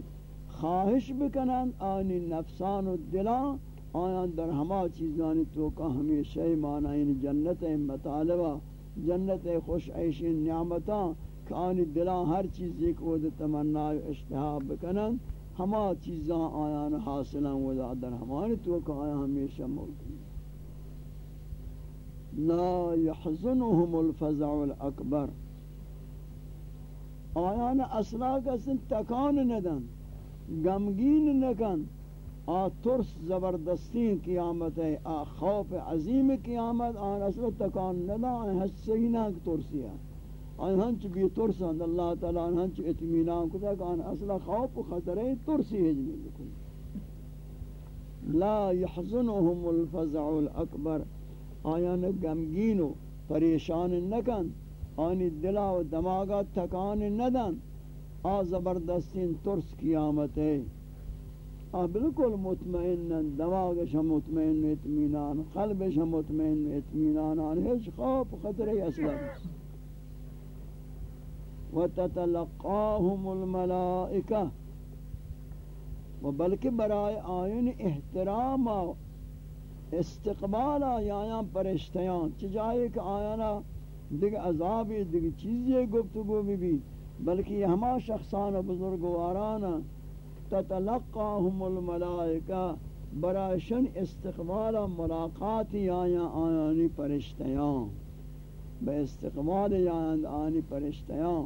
خواہش بکنن آنی نفسان و دلان آیان در ہما چیزانی تو کا ہمیشہ معنی یعنی جنت مطالبہ، جنت خوش عیش نعمتاں، کہ آنی دلان ہر چیز ایک ود تمنا اشتہاب بکنن، ہما چیزاں آیان حاصلاں ودا در ہمانی تو کا آیا ہمیشہ موجود لا يحزنهم الفزع الاکبر۔ آیان اصلا کسن تکان ندن، غمگین نکن آ ترس زبردستی قیامت ہے، آ خوف عظیم قیامت، آن اصل تکان ندا آن حسینہ ترسی ہے آن ہنچ بھی ترس ہے اللہ تعالی آن ہنچ اتمینان کتا کہ آن اصل خوف و خطرے ترسی ہے جنی لکن لا يحزنهم الفزع الاکبر۔ آیان گمگین و پریشان نکن، آنی دلا و دماغا تکان ندن۔ آ زبردستین ترس قیامت ہے۔ بالکل مطمئن دماغش هم مطمئن اطمینان قلبش هم مطمئن اطمینان آن هیچ خوف خطره اصلا و تتلقاهم الملائکه و بلکہ برای آئین احترام استقبال آیان پرشتیان چجائے کہ آیانا دیکھ عذابی دیکھ چیزی گفتگو بھی بھی بلکہ یہ ہما شخصان بزرگوارانا تتلقاهم الملائکہ براشن استقبال ملاقاتی آیا آیانی پرشتیان بے استقبال آیان آنی پرشتیان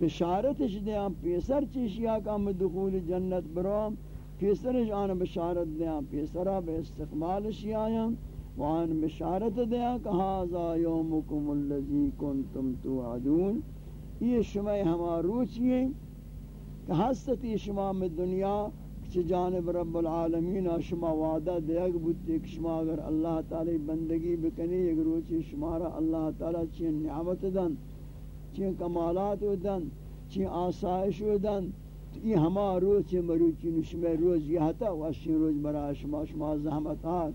بشارتش دیاں، پیسر چیشیا کا دخول جنت برام، پیسرش آن بشارت دیاں پیسرہ بے استقبالش آیاں۔ وان بشارت دیاں کہ هذا یومکم الذی کنتم توعدون۔ یہ شمع ہما روچی کہ ہستی شما میں دنیا چھ جانب رب العالمین شما وعدہ دیگ بودتے کہ شما اگر اللہ تعالی بندگی بکنی ایک روچی شمارا اللہ تعالی چین نعمت دن چین کمالات دن چین آسائش دن یہ ہما روز چین مروچی نشمہ روز یہ ہتا واشین روز برا شما شما زحمتات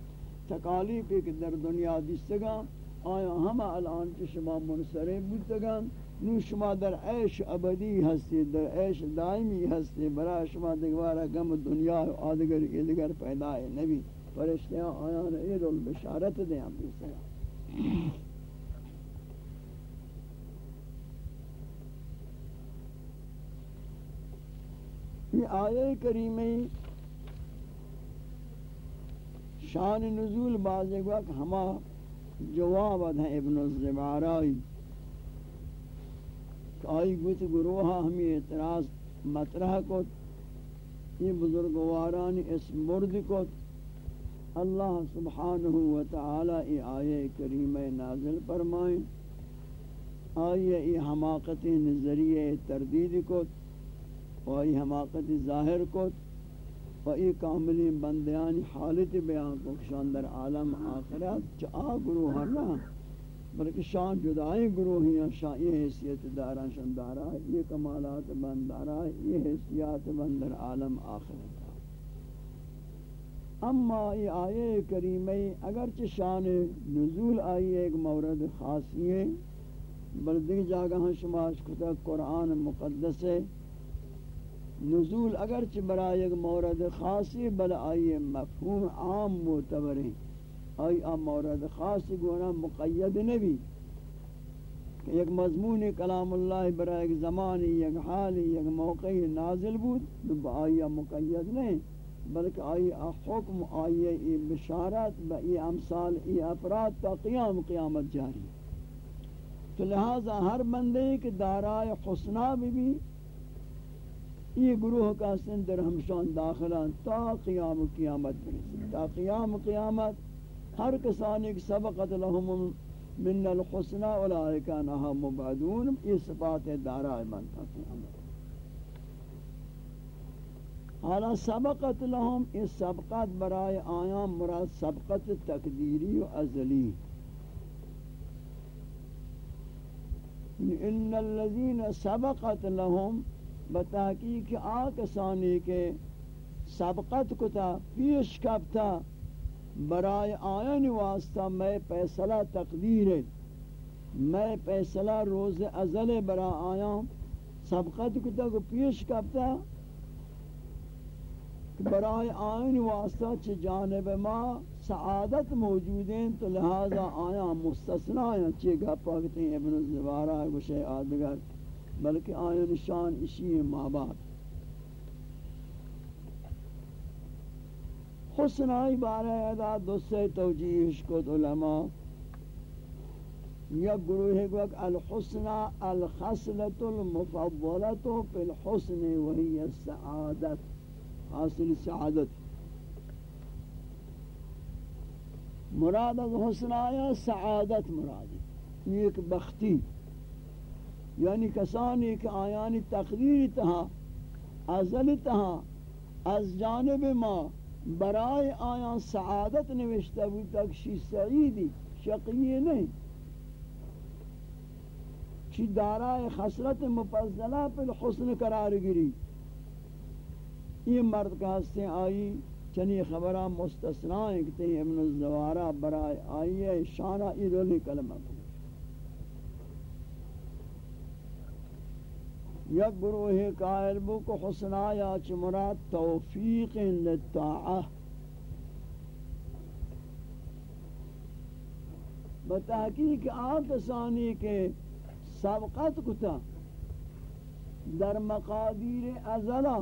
تکالیف ایک در دنیا دیستگا آیا ہما الان چھ شما منصرف بودتگان نو شما در عیش ابدی ہستی در عیش دائمی ہستی برای شما دیگوارا گم دنیا و آدگر ادگر پیدا ہے نبی. فرشتیاں آیان اید البشارت دیں ہم بیسرا یہ آیے کریمی شان نزول بازے وقت ہما جواب ہے ابن الزبارائی کہ آئی گوت گروہا ہمیں اعتراض مطرح کو یہ بزرگوارانی اس مرد کو اللہ سبحانہ وتعالی ای آیے کریمہ نازل فرمائیں۔ آئیے ای حماقت نظریہ تردید کو و ای حماقت ظاہر کو و ای کاملی بندیانی حالت بیان کو شان در عالم آخرت۔ چا گروہ نہ مطلب بلکہ شان جدائی گروہ ہیں، شان یہ حیثیت داران شان دارا، یہ کمالات بندارا یہ حیثیت بندر عالم آخرت اما یہ آیے کریمی اگرچہ شان نزول آئی ایک مورد خاصی ہے بلدی جاگہ ہاں شماش کتا قرآن مقدس ہے۔ نزول اگرچہ برای ایک مورد خاصی، بل آئی مفہوم عام معتبر ہیں آئی آم مورد خاصی گونا مقید نبی کہ ایک مضمون کلام اللہ برای ایک زمانی ایک حالی ایک موقعی نازل بود تو آئی مقید نہیں، بلکہ آئی حکم آئی ای بشارت با ای امثال، ای افراد تا قیام، قیامت جاری۔ تو لہذا ہر بندے کے دارائے حسنہ بھی بھی یہ گروہ کا سندر ہمشان داخلان تا قیام، قیامت برسی تا قیام، قیامت ہر کسانی کی سبقت لهم من الحسنہ اولئیکا نہا مبعدون، یہ صفات دارائے بنتا قیامت حالا سبقت لهم اس سبقت برای آیان مراد سبقت تقدیری و ازلی۔ ان الذين سبقت لهم بتحقیق آکسانی کے سبقت کتا، پیش کبتا برای آیان واسطہ میں پیسلہ تقدیر میں پیسلہ روز ازل برای آیان سبقت کتا کو پیش کبتا برای آئین واسطہ چھ جانب ما سعادت موجود ہیں تو لہذا آیا مستثنا ہیں۔ چھ گا پاکتے ہیں، ابن الزبارہ گوشے آدگر بلکہ آئین شان اسی ماں باپ۔ حسنائی بارہ ادا دوسرے توجیحش کو علماء۔ یا گروہ کو الحسنہ الخصلت المفضلت فی الحسن وہی السعادت۔ حاصل سعادت۔ مراد از حسن آیا سعادت مراد۔ ایک بختی۔ یعنی کسانی کہ آیانی تقدیر تہا، ازل تہا، از جانب ما برای آیان سعادت نوشته بود تک شی سعیدی شقیی نہیں چی دارای خسرت مفضلہ پر حسن قرار گری یہ مرد کا ہستے آئی چنی خبرہ مستثناء کہتے ہیں ابن الزوارہ برائے آئی ہے شانہ ایدولی کلمہ کو یک گروہ قائل بو کو حسنایا چمرات توفیق للطاعہ۔ بتحقیق آتسانی کے سبقت کتا۔ در مقادیر ازلہ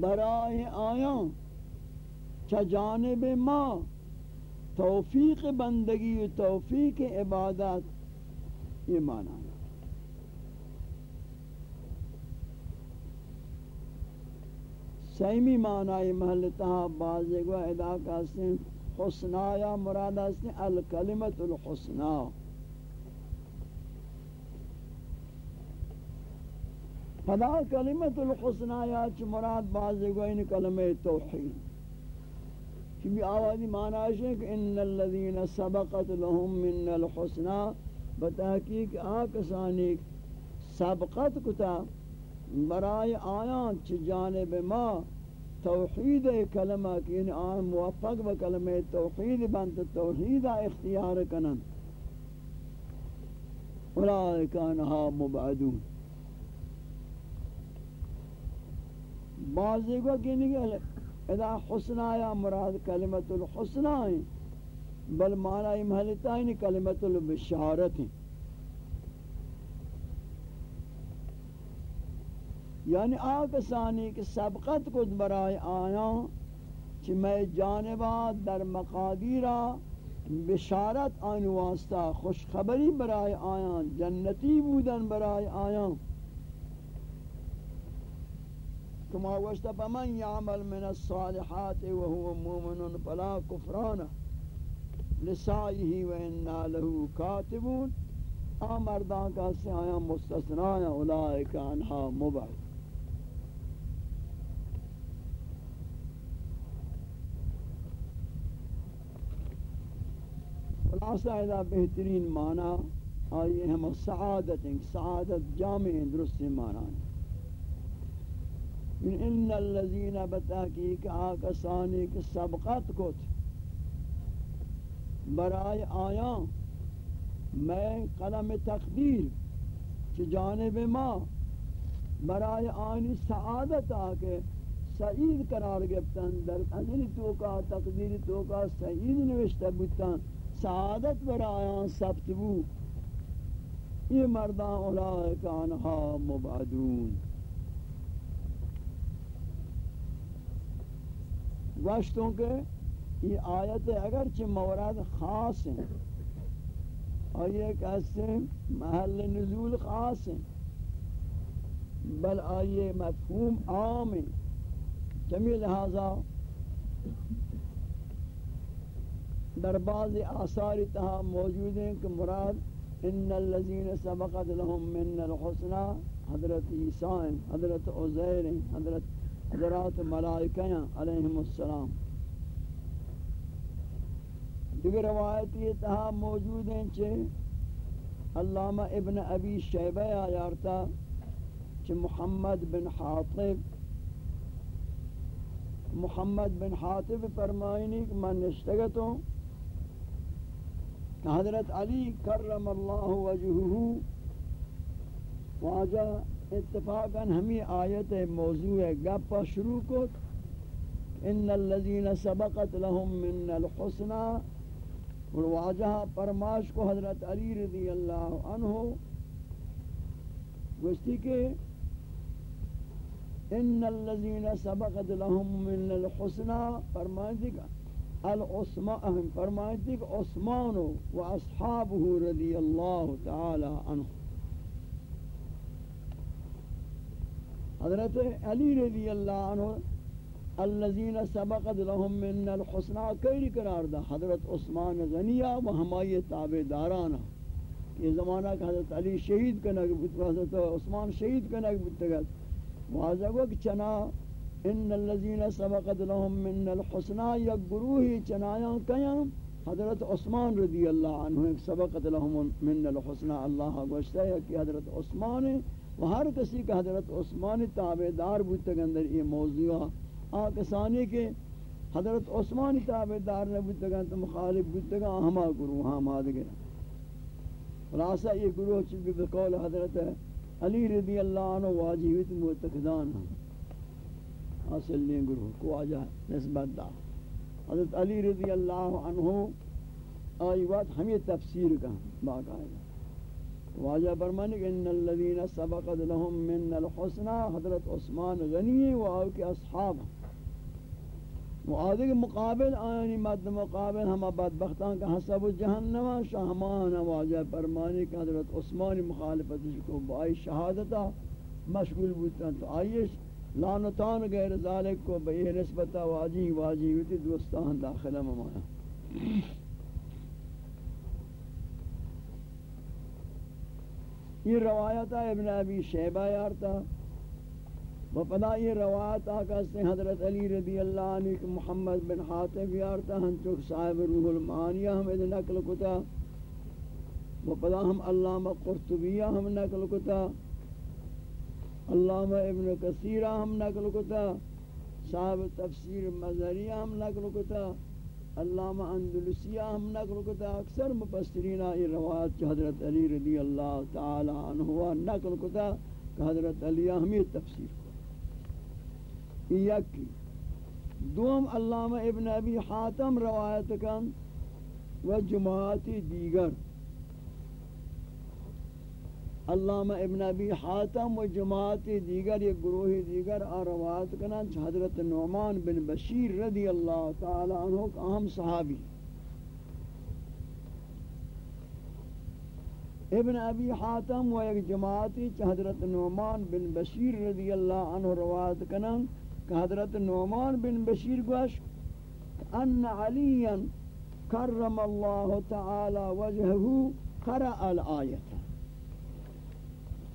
برائے آیاں چا جانب ما توفیق بندگی و توفیق عبادت یہ معنی ہے سیمی معنی محلتہ بازے گو ادا کا سن حسنایا مرادہ سن الکلمت الحسنہ فدا کلمت الحسنہ یا چھ مراد بعض گوئین کلمہ توحید۔ کہ بھی آوازی معنی ہے کہ ان الذین سبقت لهم من الحسنہ بتحقیق آکسانی سبقت کتا برای آیان چھ جانب ما توحید کلمہ کہ ان آن موفق و کلمہ توحید بنت توحید اختیار کنن. اولئکانہا مبعدون. بعضی کو کہنے گے ادا حسنہ یا مراد کلمت الحسنہ ہیں بل معنی محلتا ہی کلمت البشارت ہیں یعنی آکسانی کہ سبقت کد برای آیاں چی میں جانبا در مقادیرہ بشارت آن واسطہ خوشخبری برای آیاں جنتی بودن برای آیاں کما وشتا فمن یعمل من الصالحات وهو مومن فلا کفرانہ لسائه وإنا له كاتبون آمردان کا سے آیا مستثناء اولئک عنها مبعد خلاصہ اذا بہترین معنی آئی ہم سعادت ہیں سعادت جامع ہیں درست معنی ان ان الذين بتحقیق آکسانی کے سبقت کت۔ برائے آیا میں قلم تقدیر چی جانب ما برائے آنی سعادت آکے سعید قرار گفتن در ازلی توکا تقدیر توکا سعید نوشتہ بودتن۔ سعادت برائے سبت بو یہ مردان اولائک آنہا مبعدون. گوشتوں کے یہ آیت اگرچہ مورد خاص ہیں اور یہ کہتے ہیں محل نزول خاص ہیں بل آئیے مفہوم عام ہیں جمی لہذا در بعض آثار تہا موجود ہیں کہ مراد ان الذين سبقت لهم من الحسنى حضرت عیسیٰ حضرت عزیر حضرت حضرات ملائکہ علیہم السلام۔ دیگر روایت یہ تہا موجود ہیں چھے علامہ ابن ابی شیبہ آیارتا چھے محمد بن حاطب، محمد بن حاطب فرمائنی کہ من نشتگتوں کہ حضرت علی کرم اللہ وجہہو واجہ اتفاقا ہمیں آیت موضوع گپا شروع کو ان الذين سبقت لهم من الحسنى اور واجہ پرماش کو حضرت علی رضی اللہ عنہ۔ گوشتی کہ ان الذين سبقت لهم من الحسنى فرمائے کہ العثمان فرمائے کہ عثمان و اصحابہ رضی اللہ تعالی عنہ۔ حضرت علی رضی اللہ عنہ الذين سبقت لهم من الحسنى کئی قرار دا حضرت عثمان غنیہ و ہمائی تابعدارانا یہ زمانہ کہ حضرت علی شہید کنگ بود، حضرت عثمان شہید کنگ بود تگت واضح کو کہ چنا ان الذين سبقت لهم من الحسنى یک گروہی چنایاں کیاں حضرت عثمان رضی اللہ عنہ سبقت لهم من الحسنى، اللہ گوشتا ہے کہ حضرت عثمان و ہر کسی کا حضرت عثمان تابعدار بود تک اندر یہ موضوع آکسانی کے حضرت عثمان تابعدار نے بودتگا تو مخالف بودتگا ہما گروہ ہم آدھگے خلاصہ یہ گروہ چلی بقول حضرت علی رضی اللہ عنہ واجیویت موتقدان ہم حاصل لیں گروہ کو آجا نسبت دا حضرت علی رضی اللہ عنہ، آئی بات ہمیں تفسیر کا باقاعدہ۔ واجہ برمانی کہ ان الذین سبقت لهم من الحسنى حضرت عثمان غنی و آو کے اصحاب معادی کے مقابل آنی، مد مقابل ہما بدبختان کا حسب جہنم شاہمان واجہ فرمانی کہ حضرت عثمان مخالفت کو بائی شہادتا مشغول بودتا تو آئیش لانتان غیر ذالک کو بئی نسبتا واجی واجی ہوتی دوستان داخلہ ممانا۔ یہ روایت ہے ابن ابی شیبہ یارتا وفدا یہ روایت آقا سے حضرت علی رضی اللہ عنہ کہ محمد بن حاتب یارتا ہم چک صاحب روح المعانیہ ہم ادھ نقل کتا۔ وفدا ہم علامہ قرطبیہ ہم نقل کتا۔ علامہ ابن کثیرہ ہم نقل کتا صاحب تفسیر مظہریہ ہم نقل کتا علامہ اندلسیہ ہم نقل کتا اکثر مفسرین یہ روایت حضرت علی رضی اللہ تعالی عنہ نقل کتا کہ حضرت علی ہمیں تفسیر یکی، دوم علامہ ابن ابی حاتم روایت کن و جماعتی دیگر۔ علامہ ابن ابی حاتم و جماعت دیگر یہ گروہ دیگر آروات کنن حضرت نعمان بن بشیر رضی اللہ تعالی عنہ کا اہم صحابی ابن ابی حاتم و ایک جماعتی حضرت نعمان بن بشیر رضی اللہ عنہ روایت کنن کہ حضرت نعمان بن بشیر گوش ان علیا کرم اللہ تعالی وجہہو قرأ الآیت۔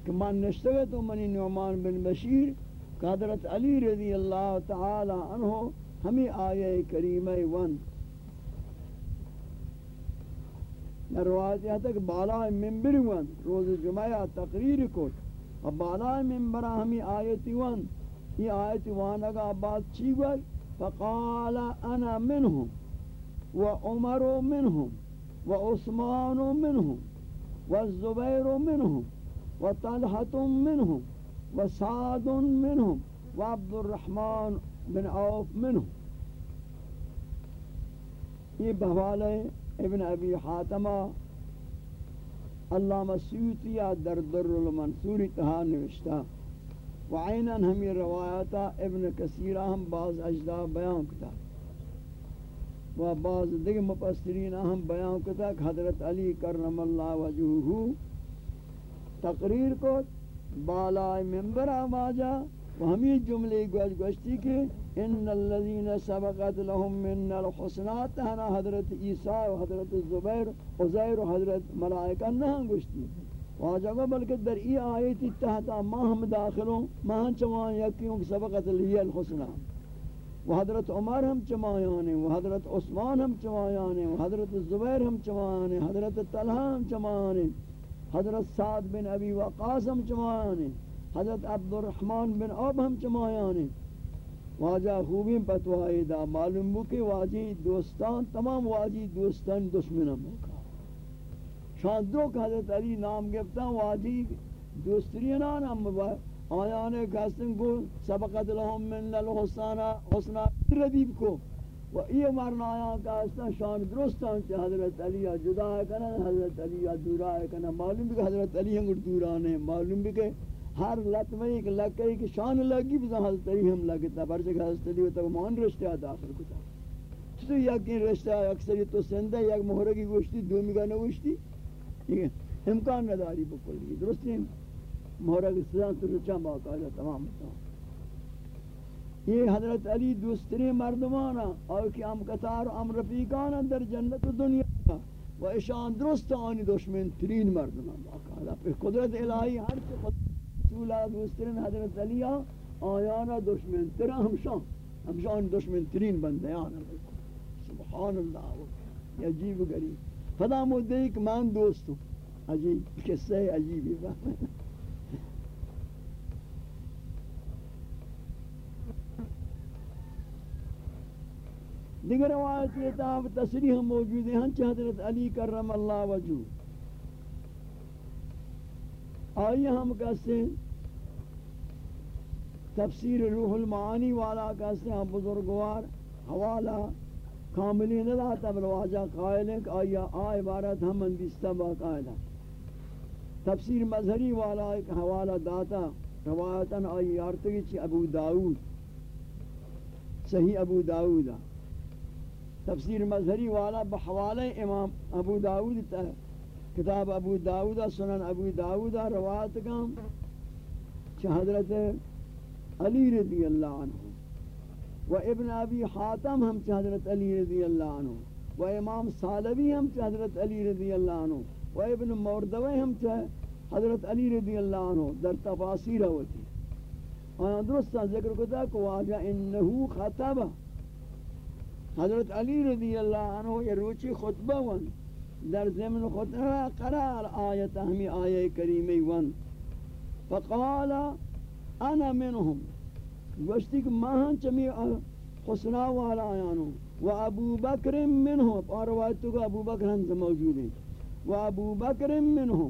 کہ من نشتگے تو منی نعمان بن بشیر کہ علی رضی اللہ تعالی عنہ ہمیں آیے کریمہ ون۔ روایت یہ تک بالا منبر ون روز جمعہ تقریر کو اور بالا منبر ہمیں آیتی ون۔ یہ آیت وانگا بات چی گئی؟ فقال أنا منهم وعمر منهم وعثمان منهم والزبير منهم وطلحة منهم وسعد منهم وعبد الرحمن بن عوف منهم. یہ بحوالہ ابن ابی حاتمہ، علامہ سیوطیہ در در المنصوری تہا نوشتا وعیناً ہمیں روایتا ابن کثیرہ ہم بعض اجزاء بیان کتا و بعض دیگر مپسرین ہم بیان کتا کہ حضرت علی کرم اللہ وجہہ تقریر کو بالائے ممبر آماجا و ہمیں جملے گوش گوشتی کہ ان الذين سبقت لهم من الحسنات ہنا حضرت عیسیٰ و حضرت زبیر، عزیر و حضرت ملائکہ نہ گوشتی۔ واجہ بلکہ در ای آیت تحت ما ہم داخلوں ما ہم چوان یکیوں کہ سبقت لی الحسنہ و حضرت عمر ہم چمایانے، و حضرت عثمان ہم چمایانے، و حضرت زبیر ہم چمایانے، حضرت طلحہ ہم چمایانے۔ حضرت سعد بن ابی وقاص ہم چمایانے، حضرت عبد الرحمن بن عوب ہم چمایانے۔ واجہ خوبی پتوائی دا معلوم بو کہ واجی دوستان، تمام واجی دوستان دشمن موقع شان دو کہ حضرت علی نام گفتا واجی دوسترینان ہم آیانے کہستن کو سبقت لهم من الحسانہ حسنہ ردیب کو۔ و یہ مرنا آیا کہ استا شان درستان کہ حضرت علی جدا ہے حضرت علی دورا ہے معلوم بھی کہ حضرت علی ہم دوران ہے معلوم بھی کہ ہر لطمے ایک لگے کہ شان لگی بھی حضرت علی ہم لگتا پر جگہ حضرت علی تو مان رشتہ داخل کتا تو یقین رشتہ اکثر تو سندہ یک مہرہ کی گوشتی، دو میگا نہ گوشتی امکان نداری بکلی درست نہیں مہرہ کی سزا تو رچا باقاعدہ تمام تمام یہ حضرت علی دوستری مردمانا اور کہ ام قطار ام رفیقانا در جنت و دنیا و اشان درست آنی دشمن ترین مردمان۔ باقاعدہ پہ قدرت الہی ہر سے قدرت سولا دوسترین حضرت علی آیانا دشمن ترین ہمشان۔ ہمشان دشمن ترین بندیانا سبحان اللہ یہ عجیب و غریب۔ فدا مدعی ایک من دوستوں عجیب، قصہ عجیبی۔ فہمیں دیگر روایت یہ تاب تصریح موجود ہیں۔ ہنچہ حضرت علی کرم اللہ وجو آئیے ہم کہتے ہیں، تفسیر روح المعانی والا کہتے ہیں بزرگوار، حوالہ کاملی ندا تب رواجہ قائل ہے کہ آئیہ آ عبارت ہم اندیستہ باقائدہ تفسیر مظہری والا ایک حوالہ داتا، روایتاً آئی آرتگی چی ابو داود صحیح ابو داود ہے۔ تفسیر مظہری والا بحوالہ امام ابو داود تا کتاب ابو داود سنن ابو داود روایت کام چھ حضرت علی رضی اللہ عنہ۔ و ابن ابی حاتم ہم چھ حضرت علی رضی اللہ عنہ۔ و امام سالبی ہم چھ حضرت علی رضی اللہ عنہ۔ و ابن موردوی ہم چھ حضرت علی رضی اللہ عنہ۔ در تفاصیر ہوتی۔ آیا درست ذکر کتا کہ واجہ انہو خطبہ۔ حضرت علی رضی اللہ عنہ یہ روچی خطبہ ون۔ در ضمن خطبہ قرار آیت ہمی آیہ کریمی ون۔ فقال أنا منهم گوشتی کہ ماہن چمی حسنا والا آیانو۔ و ابو بکر منهم اور روایتو کو ابو بکر ہم موجود ہیں۔ و ابو بکر منهم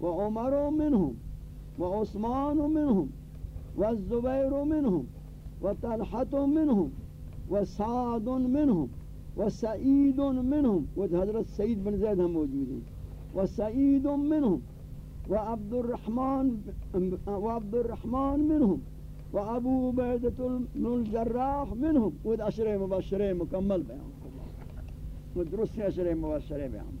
و عمر منهم و عثمان منهم و الزبیر منهم و طلحت منهم وسعد منهم وسعيد منهم. وحضرت سعيد بن زيد هم موجود ہیں وسعيد منهم وعبد الرحمن وعبد الرحمن منهم وأبو عبيدة بن الجراح منهم. ود عشرة مباشرة مكمل بيان. ودرست عشرة مباشرة بيان.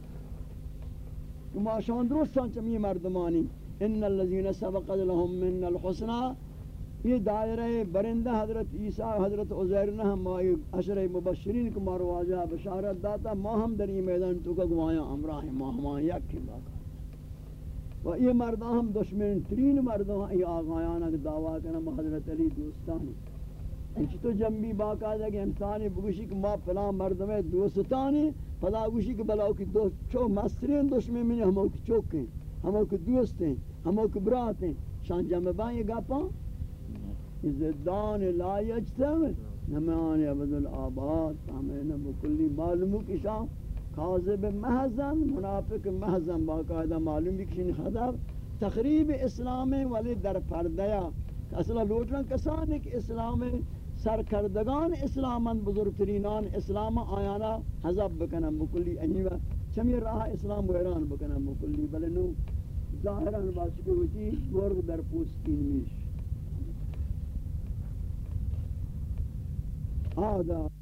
كما شان درست چمی مردمانی إن الذين سبق لهم من الحسنى یہ دائرہ برندہ حضرت عیسیٰ، حضرت عزیر نے ہم عشر مبشرین کو مارو بشارت داتا، ما ہم در یہ میدان تو کا گوایا امراہ ما ہم یک کی بات و یہ مردہ ہم دشمن ترین مردوں یہ آغایانا دعویٰ کرنا حضرت علی دوستانی۔ انچہ تو جنبی باقاعدہ کہ انسانی بگوشی کہ ما فلان مردم دوستانی فلا گوشی کہ بلاو کی دو چو مسترین دشمن منی، ہمو کی چوکیں، ہمو کی دوستیں، ہمو کی براتیں۔ شان جمع بائیں یہ گاپاں زدان لا یجتمع نمان عبد العباد ہمیں بکلی معلوم کی شان. کاذب محضن، منافق محضن، باقاعدہ معلوم بھی کسی خطاب تقریب اسلام ولی در پردیا اصلا لوٹنا کسان ایک اسلام سرکردگان اسلامن بزرگترینان اسلام آیانا حذب بکنن بکلی انیوہ. چمی راہ اسلام ویران بکنن بکلی، بلے نو ظاہران باسکو ہوتی گرگ در پوستین میش. 好的。